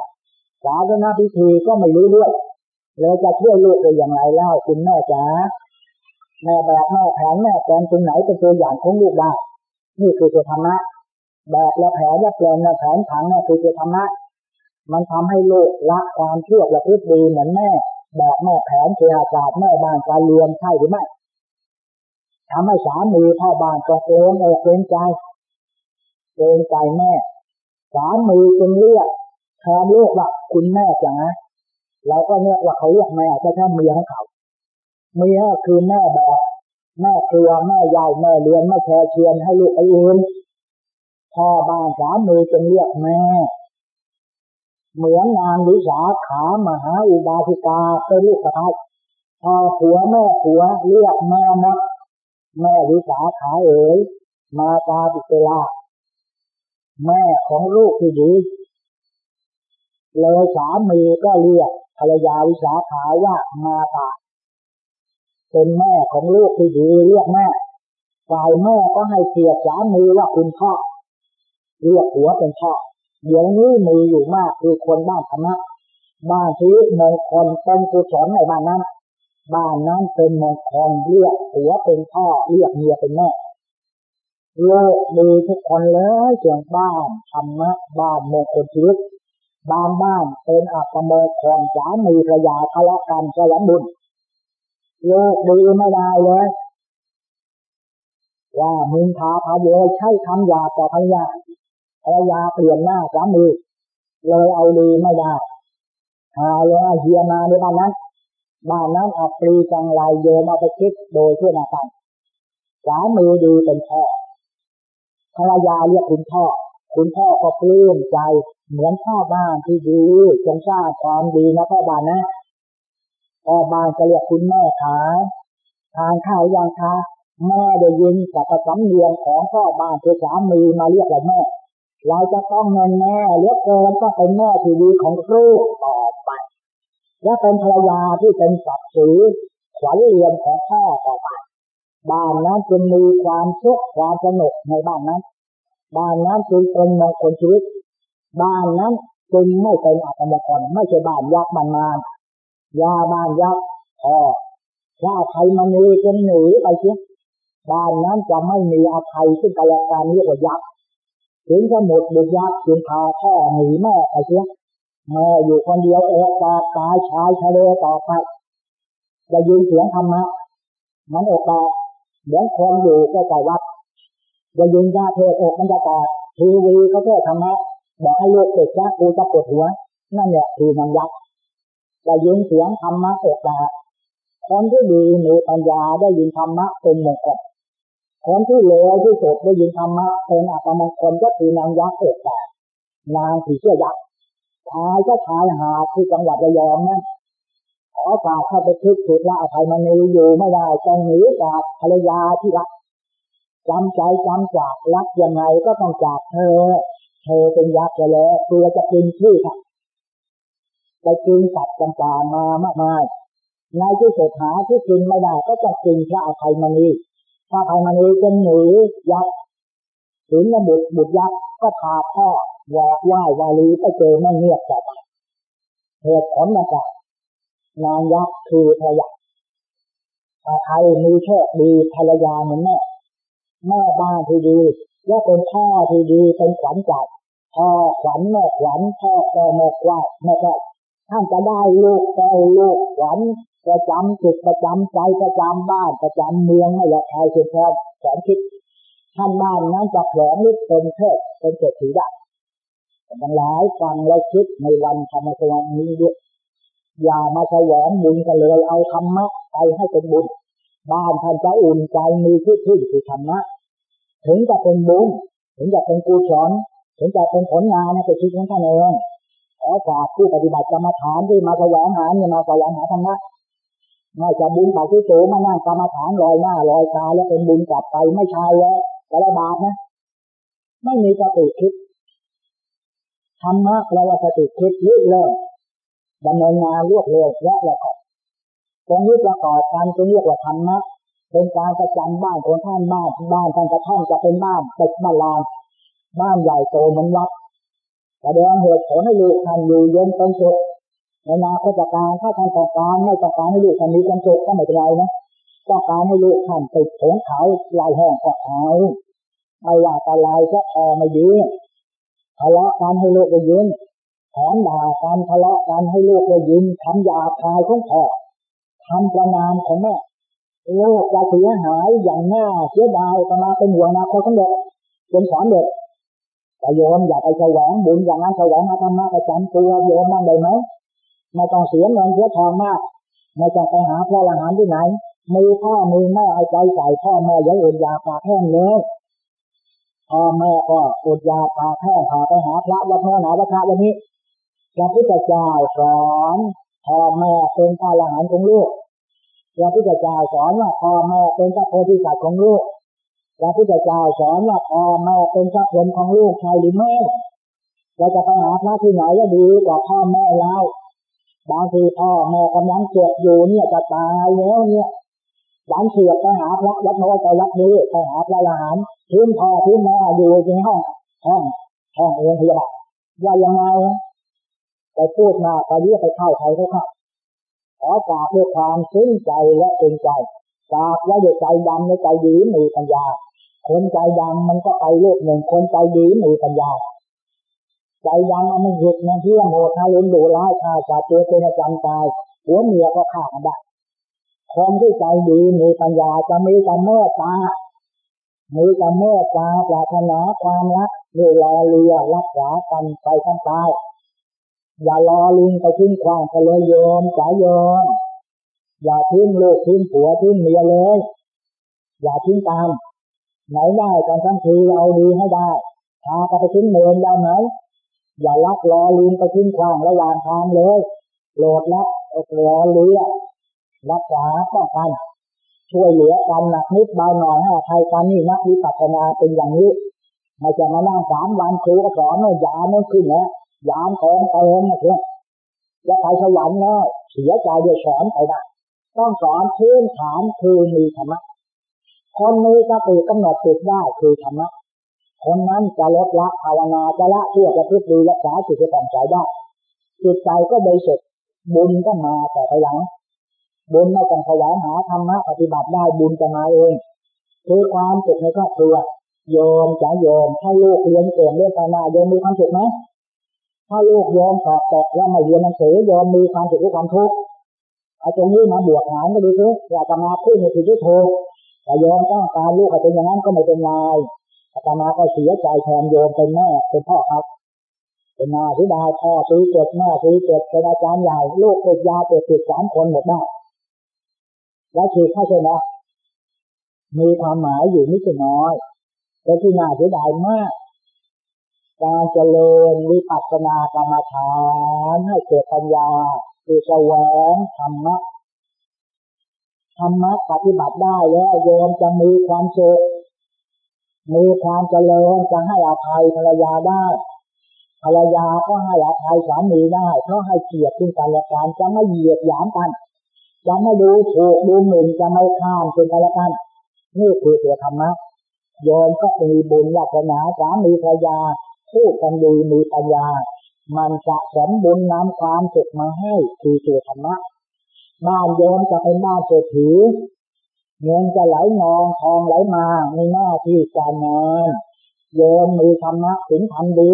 ศาสนาพิธีก็ไม่รู้ด้วยเลยจะช่วยลูกได้อย่างไรเล่าคุณแม่จ๋าแม่แบบแม่แผนแม่แปลนตรงไหนเป็นตัวอย่างของลูกได้นี่คือตัวธรรมะ แบบและแผนและแปลนและแผนผังนี่คือธรรมะมันทำให้โลกละความเชื่อประพฤติดีเหมือนแม่ แบบแม่แผนเทอาศาสตร์แม่บ้านการเรียนใช่หรือไม่ทำให้สามีพ่อบ้านก็เองเอเกรงใจเกรงใจแม่ สามีจึงเรียกแทนเรียกว่าคุณแม่จ๋าเราก็เนี่ยว่าเขาเรียกแม่แค่แค่เมียของเขาเมียคือแม่แบบแม่ครัวแม่ใหญ่แม่เลี้ยงแม่แชร์เชียนให้ลูกไปเอง พ่อบ้านสามีจึงเรียกแม่ เหมือนนางวิสาขามหาอุบาสิกาเป็นลูกสายพ่อผัวแม่ผัวเรียกแม่นะแม่วิสาขาเอ๋ยมาตาปิเตลาแม่ของลูกที่ดีเลยสามีก็เรียกภรรยาวิสาขาว่ามาตาเป็นแม่ของลูกที่ดีเรียกแม่ฝ่ายแม่ก็ให้เกียรติสามีว่าคุณพ่อ เรียกหัวเป็นพ่อเดี๋ยวนี้มีอยู่มากคือคนบ้านธรรมะบ้านที่มงคลเป็นกุศลในบ้านนั้น บ้านนั้นเป็นมงคลเรียกหัวเป็นพ่อเรียกเมียเป็นแม่โลกดีทุกคนเลยเสียงบ้านธรรมะบ้านมงคลชีวิตบ้านบ้านเป็นอัปมงคลสามีภรรยาทะเลาะกันสลับบุญโลกดีไม่ได้เลยว่ามึงพาพาเยใช่คำหยาบต่อภรรยา ภรรยาเปลี่ยนหน้าสามีเลยเอาดีไม่ได้หาเลยเฮียมาในบ้านนั้นบ้านนั้นอัปรีจังไรโยมเอาไปคิดโดยเพื่อนาการสามีดีเป็นพ่อภรรยาเรียกคุณพ่อ คุณพ่อก็ปลื้มใจ เหมือนพ่อบ้านที่ดีจงทราบความดีนะพ่อบ้านนะพ่อบ้านจะเรียกคุณแม่ขาทานข้าวยังคะแม่ได้ยินกับประสำเนียงของพ่อบ้านคือสามีมาเรียกเราแม่ เราจะต้องเงินแม่เลี้ยงเกินก็เป็นแม่ที่ดีของลูกต่อไป และเป็นภรรยาที่เป็นศักดิ์ศรีขวัญเรียนของพ่อต่อไป บ้านนั้นจึงมีความสุขความสนุกในบ้านนั้น บ้านนั้นจึงเป็นมงคลชีวิต บ้านนั้นจึงไม่เป็นอัปมงคลไม่ใช่บ้านยักษ์บ้านมารยาบ้านยักษ์พ่อถ้าใครมานีจนหนีไปเสียบ้านนั้นจะไม่มีอภัยซึ่งกันและกันเรียกว่ายักษ์ ถึงจะหมดบุญยักษ์จึงพาพ่อหนีแม่ไปเสียแม่อยู่คนเดียวเอกตาตายชายทะเลต่อไปจะยินเสียงธรรมะมันอกแตกเดี๋ยวคนอยู่ก็ใจวัดจะยินยาเทศอกมันจะแตกทีวีก็เทศธรรมะบอกให้ลูกเด็กยักกูจะปวดหัว นั่นเนี่ยคือมันยักษ์จะยินเสียงธรรมะอกแตกคนที่ดีมีปัญญาได้ยินธรรมะเป็นมงคล คนที่เลวที่สุดได้ยินธรรมะเป็นอัปมงคลก็คือนางยักษ์เอกแต่นางผีเสื้อยักษ์ชายก็ชายหาที่จังหวัดระยองนั่นขอฝากเข้าไปคิดสุดละอภัยมณีอยู่ไม่ได้ต้องหนีจากภรรยาที่รักจำใจจำจากรักยังไงก็ต้องจากเธอ เธอเป็นยักษ์แล้วเพื่อจะกินชื่อค่ะไปกินสัตว์ต่างๆมามากมายในที่สุดหาที่กินไม่ได้ก็จะกินพระอภัยมณี พระอภัยมณีจะหนียักษ์ถึงระบุบุตรยักษ์ก็พาพ่อวอกไหว้วาลีไปเจอไม่เงียบต่อไปเหตุผลมาจากนางยักษ์คือภรรยาถ้าใครมีโชคดีภรรยาเหมือนแม่แม่บ้านที่ดีและเป็นพ่อที่ดีเป็นขวัญใจพ่อขวัญแม่ขวัญพ่อแก่แม่กว่าแม่แก่ ท่านจะได้ลูกแก่ลูกขวัญประจำจิตประจำใจประจำบ้านประจำเมืองไม่ละใครเสียแทนแสนคิดท่านบ้านนั้นจะแผลงลึกเป็นเทพเป็นเศรษฐีได้ทั้งหลายฟังและคิดในวันธรรมสวรรค์นี้ด้วยอย่ามาแสวงบุญกันเลยเอาธรรมะไปให้เป็นบุญ บ้านท่านจะอุ่นใจมีที่พึ่งคือธรรมะถึงจะเป็นบุญถึงจะเป็นกุศลถึงจะเป็นผลงานนะเป็นชีวิตของท่านเอง ขอฝากผู้ปฏิบัติกรรมฐานที่มาแสวงหาเนี่ยมาแสวงหาธรรมะไม่จะบุญปากที่โสมานั่งกรรมฐานลอยหน้าลอยตาแล้วเป็นบุญกลับไปไม่ใช่แล้วแต่ละบาปนะ ไม่มีสติคิดธรรมะแปลว่าสติคิดยึดเลยดำเนินงานรวดเร็วและละเอียดตรงนี้ประกอบกันจะเรียกว่าธรรมะเป็นการประจำบ้านของท่านบ้านบ้านท่านกระท่อมจะเป็นบ้านตึกบ้านลานบ้านใหญ่โตเหมือนวัด แสดงเหตุผลให้ลูกท่านอยู่เย็นเป็นสุขในนาคตการถ้าท่านต้องการไม่ต้องการให้ลูกท่านมีความสุขก็ไม่เป็นไรนะต้องการให้ลูกท่านติดผงเขาลายแห้งก็เอาไม่ว่าอะไรก็พอไม่ดีทะเลาะกันให้ลูกได้ยินแถมด่ากันทะเลาะกันให้ลูกได้ยินคำหยาคายของพ่อคำประนามของแม่โลกจะเสียหายอย่างน่าเสียดายตมาเป็นห่วงนาคตของเด็กจนสอนเด็ก แต่โยมอยากไปแสวงบุญอย่างนั้นแสวงธรรมะประจำตัวโยมนั่งได้ไหมไม่ต้องเสียเงินเสียทองมากไม่ต้องไปหาพระละหารที่ไหนมีพ่อมีแม่เอาใจใส่พ่อแม่ยังอดยาปากแห้งเลยพ่อแม่ก็อดยาปากแห้งพาไปหาพระวัดโน้นหาวัดพระวันนี้พระพุทธเจ้าสอนพ่อแม่เป็นพระละหารของลูกพระพุทธเจ้าสอนว่าพ่อแม่เป็นพระโพธิสัตว์ของลูก พระพุทธเจ้าสอนว่าพ่อแม่เป็นพระผลของลูกใช่หรือไม่เราจะไปหาพระที่ไหนก็ดีกว่าพ่อแม่เราบางทีพ่อแม่กำลังเจ็บอยู่เนี่ยจะตายแล้วเนี่ยหลังเสียไปหาพระวัดน้อยไปวัดนี้ไปหาพระลานทิ้งพ่อทิ้งแม่อยู่ในห้องห้องห้องโรงพยาบาลว่ายังไงไปพูดมาไปเรียกไปเข้าใครก็เข้าขอฝากด้วยความซึ้งใจและเป็นใจ ฝากไว้ด้วยใจดำในใจดีมีปัญญา คนใจดำมันก็ไปโลกหนึ่งคนใจดีมีปัญญา ใจดำมันหยุดนะที่โหดทารุณดุร้ายฆ่าสัตว์ตัวเป็นจำตายหัวเมียก็ฆ่ากันได้คนที่ใจดีมีปัญญาจะมีแต่เมตตามีแต่เมตตาปรารถนาความรักเวลาเรียรักษากันไปทั้งตายอย่ารอลิงไปทิ้งควางทะเลโยมสายโยม อย่าทิ้งลูกทิ้งผัวทิ้งเมียเลย อย่าทิ้งตาม ไหนได้กันทั้งทีเอาดีให้ได้พาไปทิ้งเมินได้ไหมอย่าลักรอลิงไปทิ้งควางระหว่างทางเลยโหลดละรอเรือรักษาป้องกันช่วยเหลือกันหนักนิดเบาหน่อยให้ใครกันนี่นักวิปัสสนาเป็นอย่างนี้ไม่จะมานั่งสามวันครูก็สอนว่ายาไม่ขึ้นนะยามเติมเติมนะเพื่อนจะไปสวรรค์แน่เสียใจเดี๋ยวสอนไปนะ ต้องสอนพื้นฐานคือมีธรรมะคนมีสติกำหนดจิตได้คือธรรมะคนนั้นจะลดละภาวนาจะละเพื่อจะพึ่งดีรักษาจิตใจใจได้จิตใจก็บริสุทธิ์บุญก็มาแต่ไปหลังบุญไม่ต้องขยายหาธรรมะปฏิบัติได้บุญจะมาเองคือความสุขในครอบครัวโยมจะโยมถ้าลูกเรียนเก่งเรื่องภาวนาโยมมีความสุขไหมถ้าลูกโยมสอบตกแล้วไม่เรียนหนังสือโยมมีความสุขหรือความทุกข์ เอาตรงนี้มาบวกหารก็ดูซิอยากจะมาพูดในสิ่งที่ถูกแต่โยมต้องการลูกเป็นอย่างนั้นก็ไม่เป็นไรอาตมาก็เสียใจแทนโยมเป็นแม่เป็นพ่อครับ เป็นนาที่ดาพ่อซื้อเจ็ดแม่ซื้อเจ็ดเป็นอาจารย์ใหญ่ลูกติดยาเติดติดสามคนหมดได้และคือข้าชนะมีความหมายอยู่ไม่ใช่น้อยแต่ที่น่าเสียดายมากการเจริญวิปัสสนากรรมฐานให้เกิดปัญญา คือแสวงธรรมะธรรมะปฏิบัติได้แล้วโยมจะมีความสุขมีความเจริญจะให้อภัยภรรยาได้ภรรยาก็ให้อภัยสามีได้เพราะให้เกียรติซึ่งกันและกันจะไม่เหยียดหยามกันจะไม่ดูถูกดูหมิ่นจะไม่ข้ามเป็นกันและกันนี่คือตัวธรรมะโยมก็มีบุญวาสนาสามีภรรยาพูดกันดีมีปัญญา มันจะสมบุญนำความสุขมาให้คือตัวธรรมะบ้านโยมจะเป็นบ้านเศรษฐีเงินจะไหลนองทองไหลมาในหน้าที่การงานโยมมีธรรมะถึงทำดี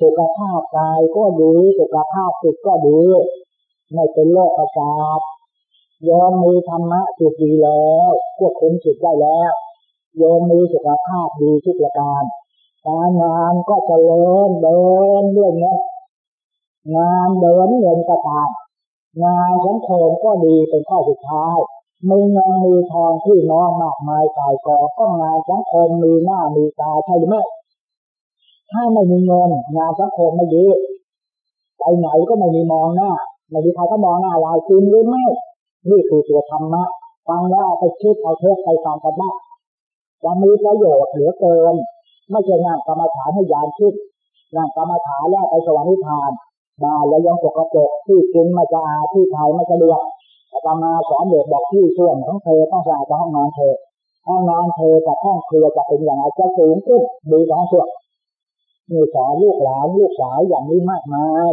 สุขภาพกายก็ดีสุขภาพจิตก็ดีไม่เป็นโรคประสาทยมมีธรรมะสุดดีแล้วควบคุมจิตได้แล้วโยมมีสุขภาพดีทุกประการ การงานก็จะเลินเดินเรื่องนี้งานเดินเงินก็ตามงานสังคมก็ดีเป็นข้อสุดท้ายมีเงินมีทองที่น้องมากมายกายกอก็งานสังคมมีหน้ามีตาใช่ไหมถถ้าไม่มีเงินงานสังคมไม่ดีไปไหนก็ไม่มีมองหน้าไม่มีใครก็มองหน้าเราจริงหรือไม่นี่คือตัวธรรมะฟังแล้วไปคิดเอาเทศไปฟังกันบ้างจะมีประโยชน์เหลือเกิน ไม่ใช่งานกรรมฐานให้ยานคิดงานกรรมฐานแล้วไปสวรรค์นิพพานบาแล้วยังปกติที่กินมาจะอาที่ไทยไม่สะดวกอาตมาสอนเด็กบอกที่ส่วนของเธอต้องสะอาดห้องนอนเธอห้องนอนเธอกับห้องครัวจะเป็นอย่างไรจะสูงขึ้นดีสองส่วนมีสอนลูกหลานลูกสาวอย่างนี้มากมาย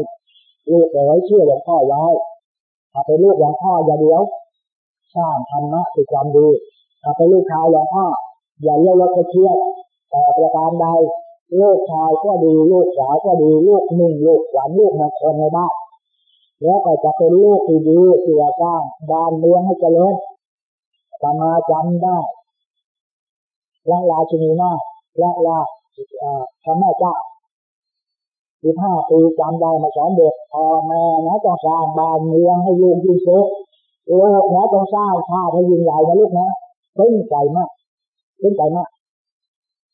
ลูกเอ๋ยเชื่อหลวงพ่อไว้ถ้าเป็นลูกหลวงพ่ออย่าเดียวสร้างธรรมะคือความดีถ้าเป็นลูกชายหลวงพ่ออย่าเลี้ยวรถเชีย แต่ประการใดลูกชายก็ดีลูกสาวก็ดีลูกหนึ่งลูกหวานลูกมงคลในบ้านแล้วก็จะเป็นลูกที่ดีเสียสร้างบ้านเมืองให้เจริญสมาจำได้และราชินีนาและลาพระแม่เจ้าสิบห้าปีจำได้มาสอนเด็กพ่อแม่นะต้องสร้างบ้านเมืองให้ยืนยิ่งสุดลูกนะต้องสร้างชาติให้ยิ่งใหญ่นะลูกนะซึ้งใจมากซึ้งใจมาก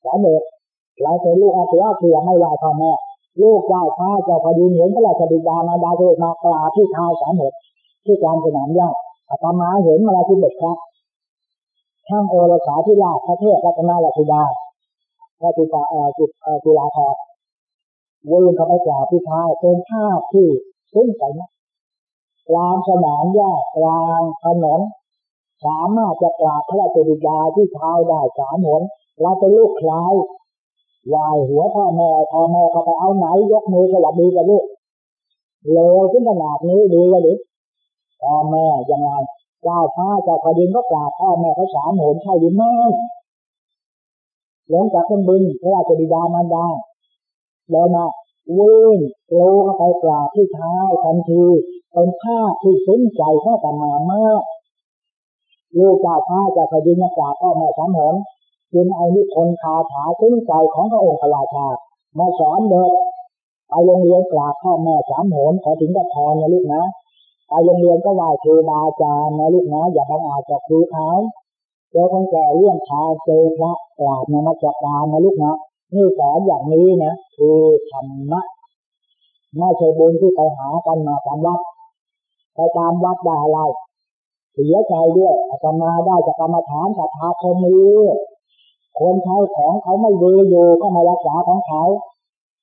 สอนเด็กเราเป็นลูกอาเสียเสียไม่ไหวพ่อแม่ลูกเจ้าข้าเจ้าพอดีเห็นพระราชบิดามาดาเทมากราที่ท้ายสามเหตุที่การสนามหญ้าอาตมาเห็นมาลาที่เด็กครับช่างโอรสาที่ลาชพระเทพรัตนาลาธิดาพระจุตาเอ่อจุเอ่อจุฬาภรวิ่งเข้าไปกราบที่ท้ายเป็นภาพที่ซึ้งใจมากกลางสนามหญ้ากลางถนนสามารถจะกราบพระราชบิดาที่ท้าได้สามหน เราเป็นลูกคล้ายวายหัวพ่อแม่พ่อแม่ก็ไปเอาไหนยกมือสวัสดีกันลูกเลวขึ้นขนาดนี้ดีกันหรือพ่อแม่ยังไงเจ้าพ้าเจ้าพดินก็กราบพ่อแม่เขาสามโหนใช่หรือไม่หลงจากเป็นบึงพระราชบิดามันดาแล้วมาวิ่งโลเข้าไปกราบที่ท้ายทันทีเป็นภาพที่สนใจข้าตมามากลูกเจ้าพ้าเจ้าพดินกราบพ่อแม่สามโหน จึงเอานิพนธ์คาถาซึ้งใจของพระองค์พระราชา มาสอนเด็กไปโรงเรียนกราบพ่อแม่สามโหนขอถึงกับพรนะลูกนะไปโรงเรียนก็ไหว้ครูบาอาจารย์นะลูกนะอย่าบังอาจกับครูเขาเจอคนแก่เรื่องชาเจอพระกราบนมัสการนะลูกนะนี่สอนอย่างนี้นะคือธรรมะไม่ใช่บุญที่ไปหากันมาตามวัดไปตามวัดได้อะไรเสียใจด้วยอาตมาได้จากกรรมฐานศรัทธาคนนี้ คนใช้ของเขาไม่ดีอยู่ก็มารักษาของเขา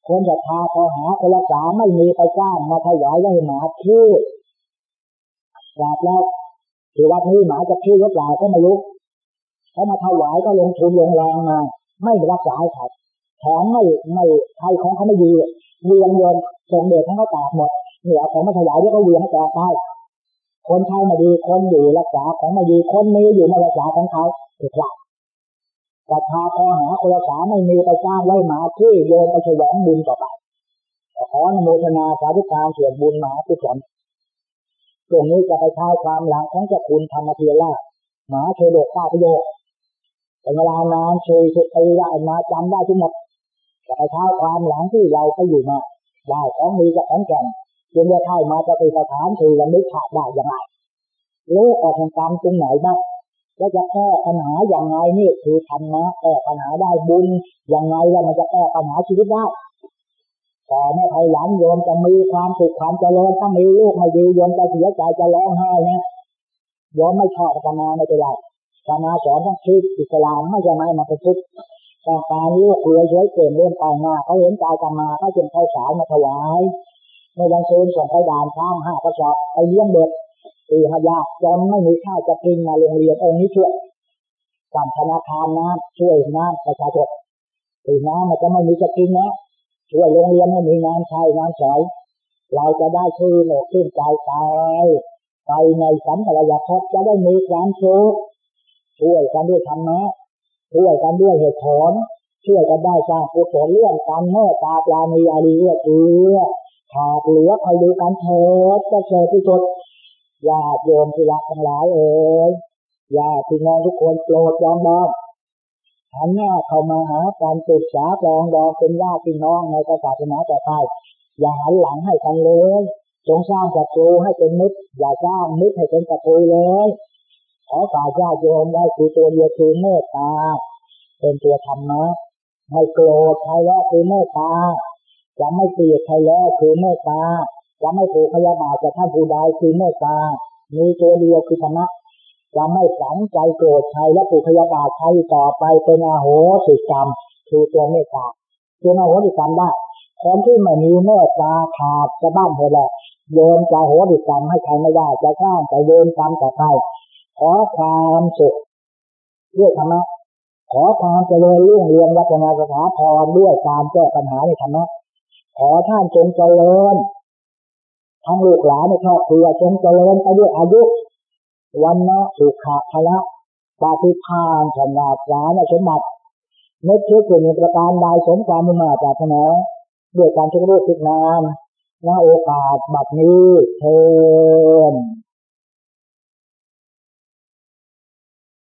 คนจะพาพอหาคนรักษาไม่มีไปจ้างมาถวายให้หมาขี้กราบแล้วที่วัดนี้หมาจะขี้หรือเปล่าก็ไม่รู้เขามาถวายก็ลงทุนลงแรงมาไม่รักษาเขาแถมไม่ไม่ใครของเขาไม่ดีเวียนเวียนส่งเด็กให้เขาตากหมดเหนือของมาถวายแล้วก็เวียนให้แตกไปคนใช้มาดีคนอยู่รักษาของมาดีคนมีอยู่ในรักษาของเขาถูกหลัก ศรัทธาพอหาคนละสาไม่มีไปสร้างไว้หมาที่โยนไปฉลองบุญต่อไปขออนุโมทนาสาธุการส่วนบุญมหากุศลตรงนี้จะไปท้ายความหลังของเจ้าคุณธรรมเทียร่าหมาเทโลกข้าพโยกเป็นเวลานานเชยสุดปีได้มาจำได้ทุกหมดจะไปท้ายความหลังที่เราไปอยู่มาได้ของมีกับของแก่นจึงจะเข้ามาจะไปสถานที่ระลึกขาดได้ยังไงโลกออกแห่งกรรมตรงไหนบ้าง แล้วจะแก้ปัญหาอย่างไรนี่คือธรรมะแก้ปัญหาได้บุญอย่างไรแล้วมันจะแก้ปัญหาชีวิตได้แต่ในภายหลังโยมจะมีความสุขความเจริญถ้ามีลูกไม่ดีโยมจะเสียใจจะร้องไห้นะโยมไม่ชอบธรรมาไม่เป็นไรธรรมาสอนต้องคิดอิสลามไม่ใช่ไหมมาเป็นพุทธแต่การลูกเรือเฉยเกินเรื่องไปหน้าเขาเห็นใจธรรมาเขาจึงเข้าสารมาถวายในวันซูนส่งไปด่านข้างห้ากระสอบไปเลี้ยงเด็ก ตีหายากจนไม่มีข้าวจะกินมาโรงเรียนองค์นี้ช่วยสั่งธนาคารน้ำช่วยน้ำประชาชนตีน้ำมันจะไม่มีจะกินนะช่วยโรงเรียนไม่มีงานใช้งานสอยเราจะได้ชื่อหนกขึ้นใจตายไปในสัมปรายภพจะได้มีความสุขช่วยกันด้วยธรรมะช่วยกันด้วยเหตุผลช่วยกันได้สร้างกุศลเรื่องการเมตตาปราณีอารีเอื้อเฟื้อขาดเหลือคอยดูกันเถิดจะเจอที่สุด ญาติโยมที่รักทั้งหลายเอ๋ยญาติพี่น้องทุกคนโปรดยอมรับหันหน้าเข้ามาหาการศึกษาปลองดองเป็นญาติพี่น้องในศาสนาแต่ไปอย่าหันหลังให้กันเลยจงสร้างศัตรูให้เป็นมิตรอย่าสร้างมิตรให้เป็นศัตรูเลยขอฝากญาติโยมได้คือตัวเดียวคือเมตตา เป็นตัวธรรมะไม่โกรธใครแล้วคือเมตตาจะไม่เกลียดใครแล้วคือเมตตา จะไม่ถูกพยาบาทจากท่านผู้ใดคือเมตตา มีตัวเดียวคือธรรมะจะไม่ฝังใจโกรธใครและถูกพยาบาทใครต่อไปเป็นอาโหสิกรรมคือตัวเมตตาคืออาโหสิกรรมได้คนที่ไม่มีเมตตาขาดจะบ้านเธอแหละโยนจะโหสิกรรมให้ใครไม่ได้ จะข้ามจะโยนกรรมต่อไปขอความสุขด้วยธรรมะขอความเจริญรุ่งเรืองวัฒนาสถาพรด้วยการแก้ปัญหาในธรรมะขอท่านจงเจริญ ทั้งลูกหลานในครอบครัวจงเจริญไปด้วยอายุวันนะสุขะพละปฏิภาณชนาสารสมบัตินึกคิดถึงประการใดสมความมุ่งมั่นปรารถนาด้วยการชุกรูปทุกนานณโอกาสบัดนี้เทอ